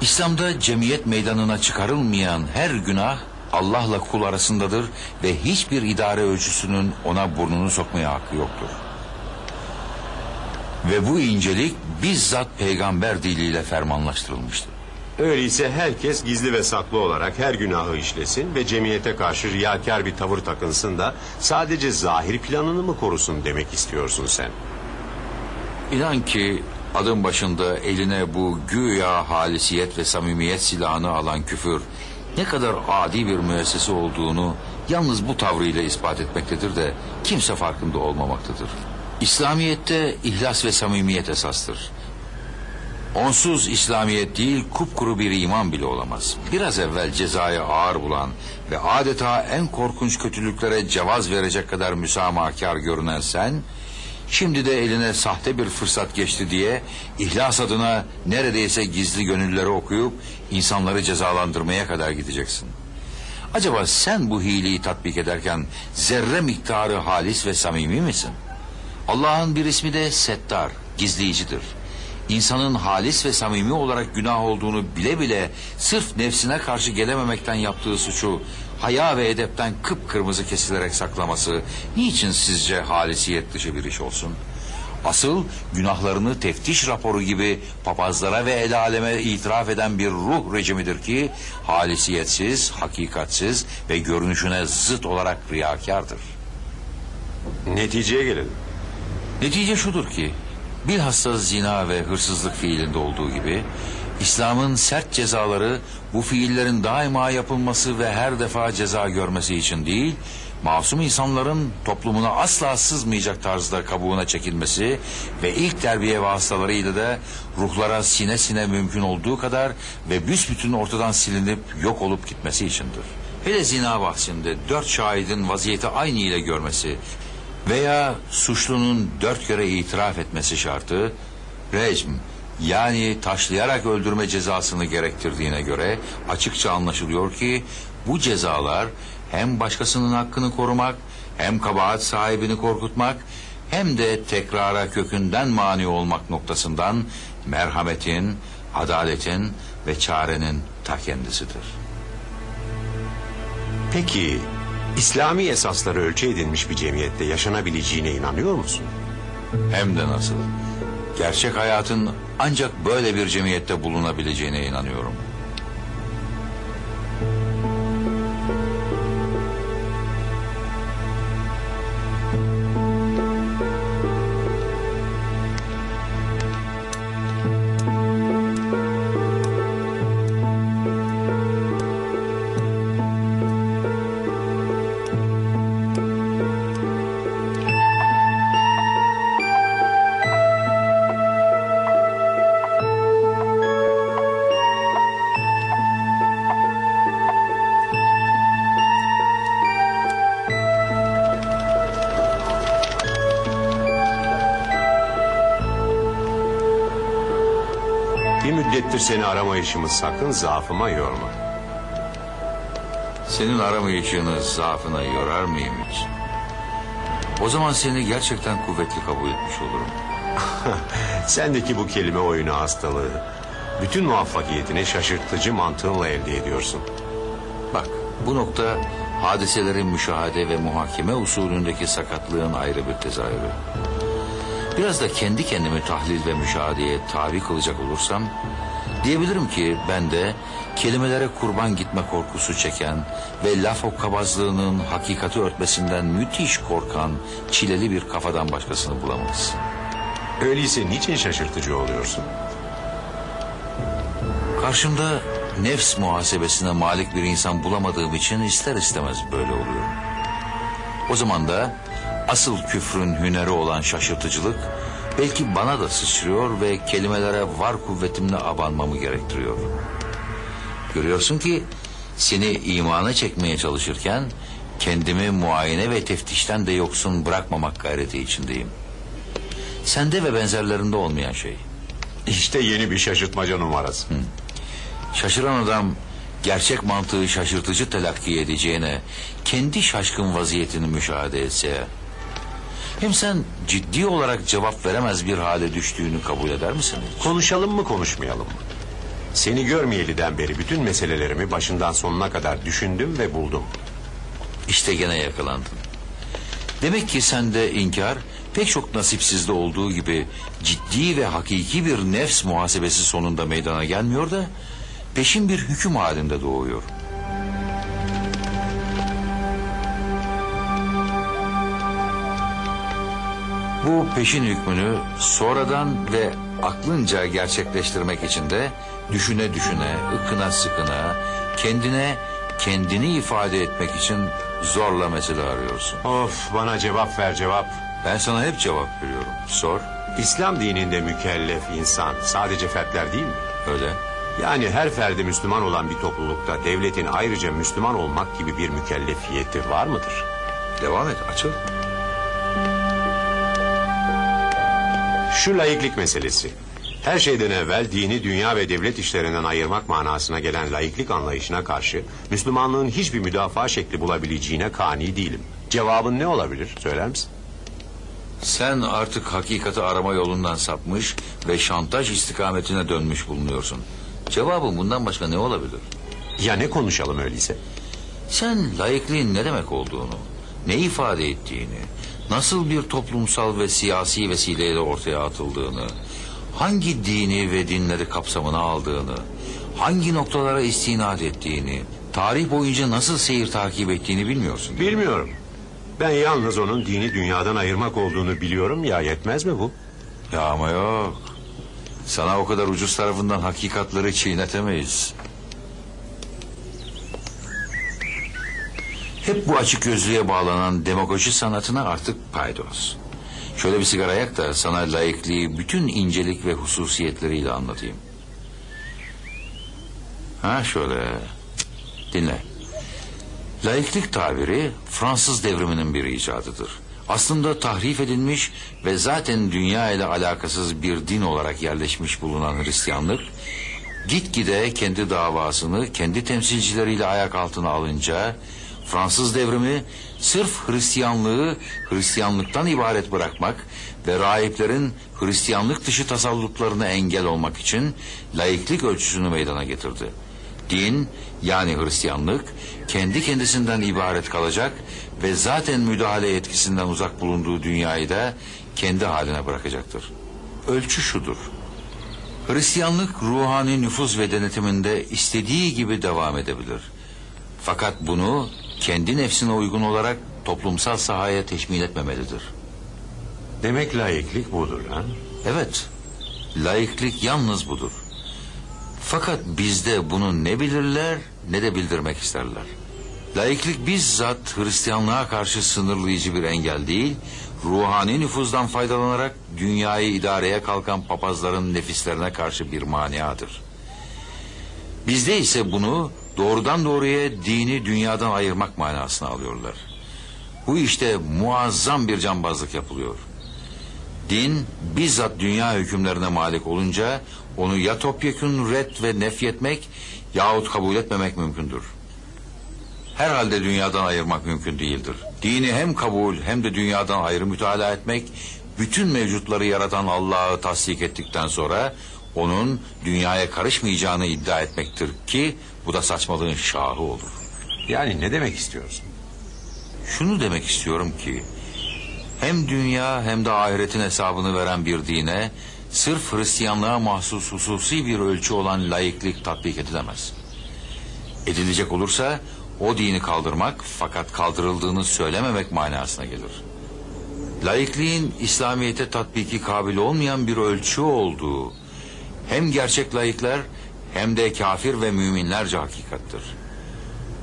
İslam'da cemiyet meydanına çıkarılmayan her günah Allah'la kul arasındadır ve hiçbir idare ölçüsünün ona burnunu sokmaya hakkı yoktur. Ve bu incelik bizzat peygamber diliyle fermanlaştırılmıştır. Öyleyse herkes gizli ve saklı olarak her günahı işlesin ve cemiyete karşı riyakar bir tavır takınsın da sadece zahir planını mı korusun demek istiyorsun sen? İnan ki adım başında eline bu güya halisiyet ve samimiyet silahını alan küfür ne kadar adi bir müessese olduğunu yalnız bu tavrıyla ispat etmektedir de kimse farkında olmamaktadır. İslamiyet'te ihlas ve samimiyet esastır. Onsuz İslamiyet değil kupkuru bir iman bile olamaz. Biraz evvel cezayı ağır bulan ve adeta en korkunç kötülüklere cevaz verecek kadar müsamahakar görünen sen... Şimdi de eline sahte bir fırsat geçti diye ihlas adına neredeyse gizli gönülleri okuyup insanları cezalandırmaya kadar gideceksin. Acaba sen bu hileyi tatbik ederken zerre miktarı halis ve samimi misin? Allah'ın bir ismi de Settar, gizleyicidir. İnsanın halis ve samimi olarak günah olduğunu bile bile sırf nefsine karşı gelememekten yaptığı suçu haya ve edepten kıpkırmızı kesilerek saklaması niçin sizce halisiyet dışı bir iş olsun? Asıl günahlarını teftiş raporu gibi papazlara ve el aleme itiraf eden bir ruh rejimidir ki halisiyetsiz, hakikatsiz ve görünüşüne zıt olarak riyakardır. Neticeye gelelim. Netice şudur ki bilhassa zina ve hırsızlık fiilinde olduğu gibi İslam'ın sert cezaları bu fiillerin daima yapılması ve her defa ceza görmesi için değil, masum insanların toplumuna asla sızmayacak tarzda kabuğuna çekilmesi ve ilk terbiye vasıtalarıyla da ruhlara sine sine mümkün olduğu kadar ve büsbütün ortadan silinip yok olup gitmesi içindir. Hele zina bahsinde dört şahidin vaziyeti aynı ile görmesi veya suçlunun dört kere itiraf etmesi şartı rejim yani taşlayarak öldürme cezasını gerektirdiğine göre açıkça anlaşılıyor ki bu cezalar hem başkasının hakkını korumak hem kabahat sahibini korkutmak hem de tekrara kökünden mani olmak noktasından merhametin, adaletin ve çarenin ta kendisidir. Peki İslami esasları ölçü edilmiş bir cemiyette yaşanabileceğine inanıyor musun? Hem de nasıl. Gerçek hayatın ancak böyle bir cemiyette bulunabileceğine inanıyorum. Seni aramayışımız sakın zaafıma yorma. Senin aramayışını zaafına yorar mıyım hiç? O zaman seni gerçekten kuvvetli kabul etmiş olurum. Sendeki bu kelime oyunu hastalığı. Bütün muvaffakiyetini şaşırtıcı mantığınla elde ediyorsun. Bak bu nokta hadiselerin müşahede ve muhakeme usulündeki sakatlığın ayrı bir tezahürü. Biraz da kendi kendimi tahlil ve müşahedeye tabi kılacak olursam... ...diyebilirim ki ben de kelimelere kurban gitme korkusu çeken... ...ve laf hokkabazlığının hakikati örtmesinden müthiş korkan... ...çileli bir kafadan başkasını bulamayız. Öyleyse niçin şaşırtıcı oluyorsun? Karşımda nefs muhasebesine malik bir insan bulamadığım için ister istemez böyle oluyor. O zaman da asıl küfrün hüneri olan şaşırtıcılık belki bana da sıçrıyor ve kelimelere var kuvvetimle abanmamı gerektiriyor. Görüyorsun ki seni imana çekmeye çalışırken kendimi muayene ve teftişten de yoksun bırakmamak gayreti içindeyim. Sende ve benzerlerinde olmayan şey. İşte yeni bir şaşırtmaca numarası. Şaşıran adam gerçek mantığı şaşırtıcı telakki edeceğine kendi şaşkın vaziyetini müşahede etse. Hem sen ciddi olarak cevap veremez bir hale düştüğünü kabul eder misin? hiç? Konuşalım mı konuşmayalım mı? Seni görmeyeliden beri bütün meselelerimi başından sonuna kadar düşündüm ve buldum. İşte gene yakalandın. Demek ki sende inkar pek çok nasipsizde olduğu gibi ciddi ve hakiki bir nefs muhasebesi sonunda meydana gelmiyor da peşin bir hüküm halinde doğuyor. Bu peşin hükmünü sonradan ve aklınca gerçekleştirmek için de düşüne düşüne, ıkına sıkına, kendine kendini ifade etmek için zorla mesele arıyorsun. Of bana cevap ver cevap. Ben sana hep cevap veriyorum. Sor. İslam dininde mükellef insan sadece fertler değil mi? Öyle. Yani her ferdi Müslüman olan bir toplulukta devletin ayrıca Müslüman olmak gibi bir mükellefiyeti var mıdır? Devam et açıl. Şu laiklik meselesi. Her şeyden evvel dini dünya ve devlet işlerinden ayırmak manasına gelen laiklik anlayışına karşı Müslümanlığın hiçbir müdafaa şekli bulabileceğine kani değilim. Cevabın ne olabilir söyler misin? Sen artık hakikati arama yolundan sapmış ve şantaj istikametine dönmüş bulunuyorsun. Cevabın bundan başka ne olabilir? Ya ne konuşalım öyleyse? Sen layıklığın ne demek olduğunu, ne ifade ettiğini, nasıl bir toplumsal ve siyasi vesileyle ortaya atıldığını, hangi dini ve dinleri kapsamına aldığını, hangi noktalara istinad ettiğini, tarih boyunca nasıl seyir takip ettiğini bilmiyorsun. Bilmiyorum. Ben yalnız onun dini dünyadan ayırmak olduğunu biliyorum ya yetmez mi bu? Ya ama yok. Sana o kadar ucuz tarafından hakikatleri çiğnetemeyiz. Hep bu açık gözlüğe bağlanan demagoji sanatına artık paydos. Şöyle bir sigara yak da sana layıklığı bütün incelik ve hususiyetleriyle anlatayım. Ha şöyle. Dinle. Laiklik tabiri Fransız devriminin bir icadıdır. Aslında tahrif edilmiş ve zaten dünya ile alakasız bir din olarak yerleşmiş bulunan Hristiyanlık, gitgide kendi davasını kendi temsilcileriyle ayak altına alınca, Fransız devrimi sırf Hristiyanlığı Hristiyanlıktan ibaret bırakmak ve rahiplerin Hristiyanlık dışı tasallutlarına engel olmak için laiklik ölçüsünü meydana getirdi. Din yani Hristiyanlık kendi kendisinden ibaret kalacak ve zaten müdahale etkisinden uzak bulunduğu dünyayı da kendi haline bırakacaktır. Ölçü şudur. Hristiyanlık ruhani nüfuz ve denetiminde istediği gibi devam edebilir. Fakat bunu kendi nefsine uygun olarak toplumsal sahaya teşmil etmemelidir. Demek layıklık budur ha? Evet, laiklik yalnız budur. Fakat bizde bunu ne bilirler ne de bildirmek isterler. Laiklik bizzat Hristiyanlığa karşı sınırlayıcı bir engel değil, ruhani nüfuzdan faydalanarak dünyayı idareye kalkan papazların nefislerine karşı bir maniadır. Bizde ise bunu doğrudan doğruya dini dünyadan ayırmak manasına alıyorlar. Bu işte muazzam bir cambazlık yapılıyor. Din bizzat dünya hükümlerine malik olunca onu ya topyekun red ve nefyetmek yahut kabul etmemek mümkündür. Herhalde dünyadan ayırmak mümkün değildir. Dini hem kabul hem de dünyadan ayrı mütalaa etmek, bütün mevcutları yaratan Allah'ı tasdik ettikten sonra onun dünyaya karışmayacağını iddia etmektir ki bu da saçmalığın şahı olur. Yani ne demek istiyorsun? Şunu demek istiyorum ki hem dünya hem de ahiretin hesabını veren bir dine sırf Hristiyanlığa mahsus hususi bir ölçü olan laiklik tatbik edilemez. Edilecek olursa o dini kaldırmak fakat kaldırıldığını söylememek manasına gelir. Laikliğin İslamiyete tatbiki kabil olmayan bir ölçü olduğu hem gerçek laikler hem de kafir ve müminlerce hakikattir.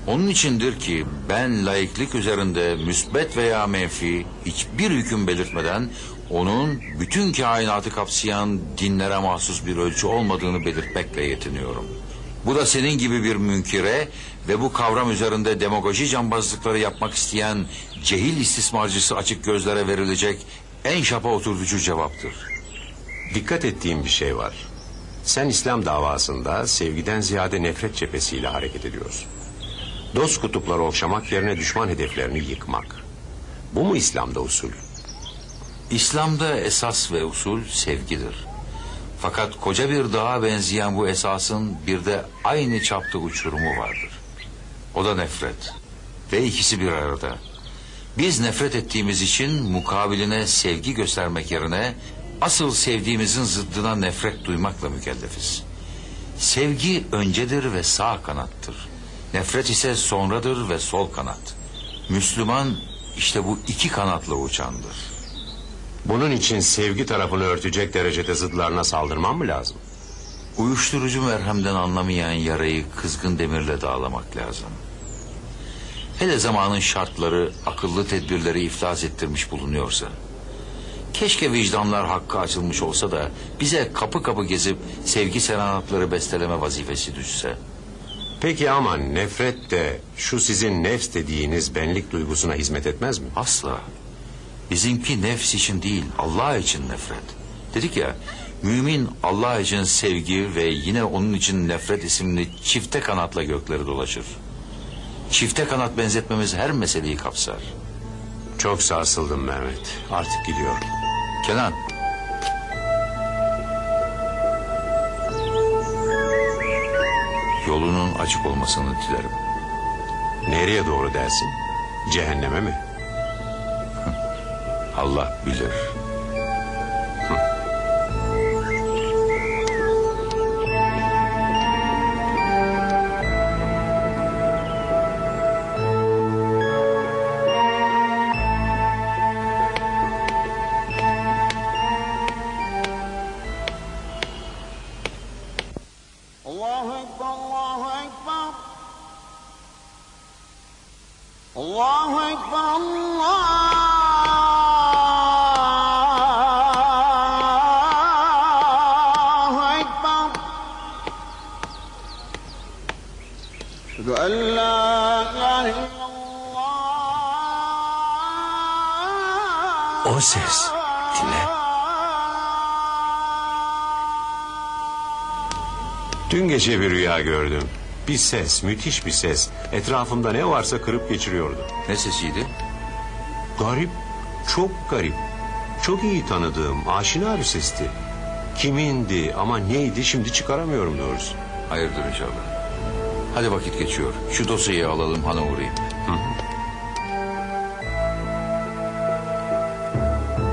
Onun içindir ki ben laiklik üzerinde müsbet veya menfi hiçbir hüküm belirtmeden onun bütün kainatı kapsayan dinlere mahsus bir ölçü olmadığını belirtmekle yetiniyorum. Bu da senin gibi bir münkire ve bu kavram üzerinde demagoji cambazlıkları yapmak isteyen cehil istismarcısı açık gözlere verilecek en şapa oturtucu cevaptır. Dikkat ettiğim bir şey var. Sen İslam davasında sevgiden ziyade nefret cephesiyle hareket ediyorsun. Dost kutupları okşamak yerine düşman hedeflerini yıkmak. Bu mu İslam'da usul? İslam'da esas ve usul sevgidir. Fakat koca bir dağa benzeyen bu esasın bir de aynı çapta uçurumu vardır. O da nefret. Ve ikisi bir arada. Biz nefret ettiğimiz için mukabiline sevgi göstermek yerine asıl sevdiğimizin zıddına nefret duymakla mükellefiz. Sevgi öncedir ve sağ kanattır. Nefret ise sonradır ve sol kanat. Müslüman işte bu iki kanatla uçandır. Bunun için sevgi tarafını örtecek derecede zıdlarına saldırman mı lazım? Uyuşturucu merhemden anlamayan yarayı kızgın demirle dağlamak lazım. Hele zamanın şartları akıllı tedbirleri iflas ettirmiş bulunuyorsa. Keşke vicdanlar hakkı açılmış olsa da bize kapı kapı gezip sevgi serenatları besteleme vazifesi düşse. Peki ama nefret de şu sizin nefs dediğiniz benlik duygusuna hizmet etmez mi? Asla. Bizimki nefs için değil Allah için nefret. Dedik ya mümin Allah için sevgi ve yine onun için nefret isimli çifte kanatla gökleri dolaşır. Çifte kanat benzetmemiz her meseleyi kapsar. Çok sarsıldım Mehmet. Artık gidiyorum. Kenan. Yolunun açık olmasını dilerim. Nereye doğru dersin? Cehenneme mi? Allah bilir. Gece bir rüya gördüm. Bir ses, müthiş bir ses. Etrafımda ne varsa kırıp geçiriyordu. Ne sesiydi? Garip, çok garip. Çok iyi tanıdığım, aşina bir sesti. Kimindi ama neydi şimdi çıkaramıyorum doğrusu. Hayırdır inşallah. Hadi vakit geçiyor. Şu dosyayı alalım hana uğrayayım.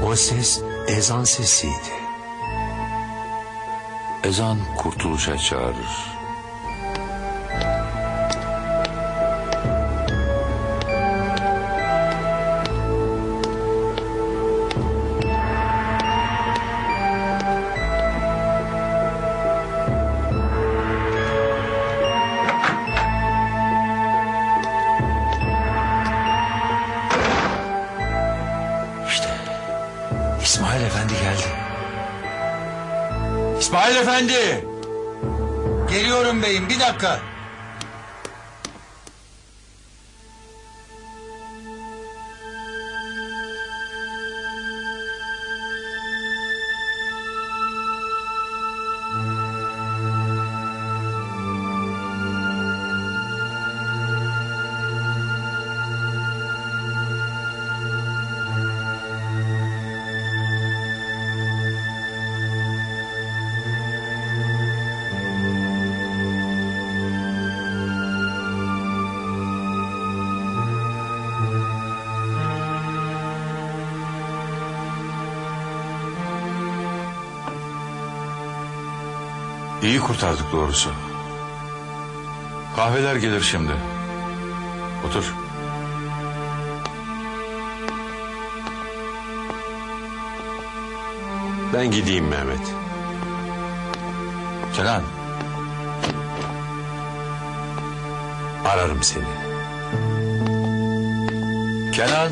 O ses ezan sesiydi. Ezan kurtuluşa çağırır. Beyim İyi kurtardık doğrusu. Kahveler gelir şimdi. Otur. Ben gideyim Mehmet. Kenan. Ararım seni. Kenan.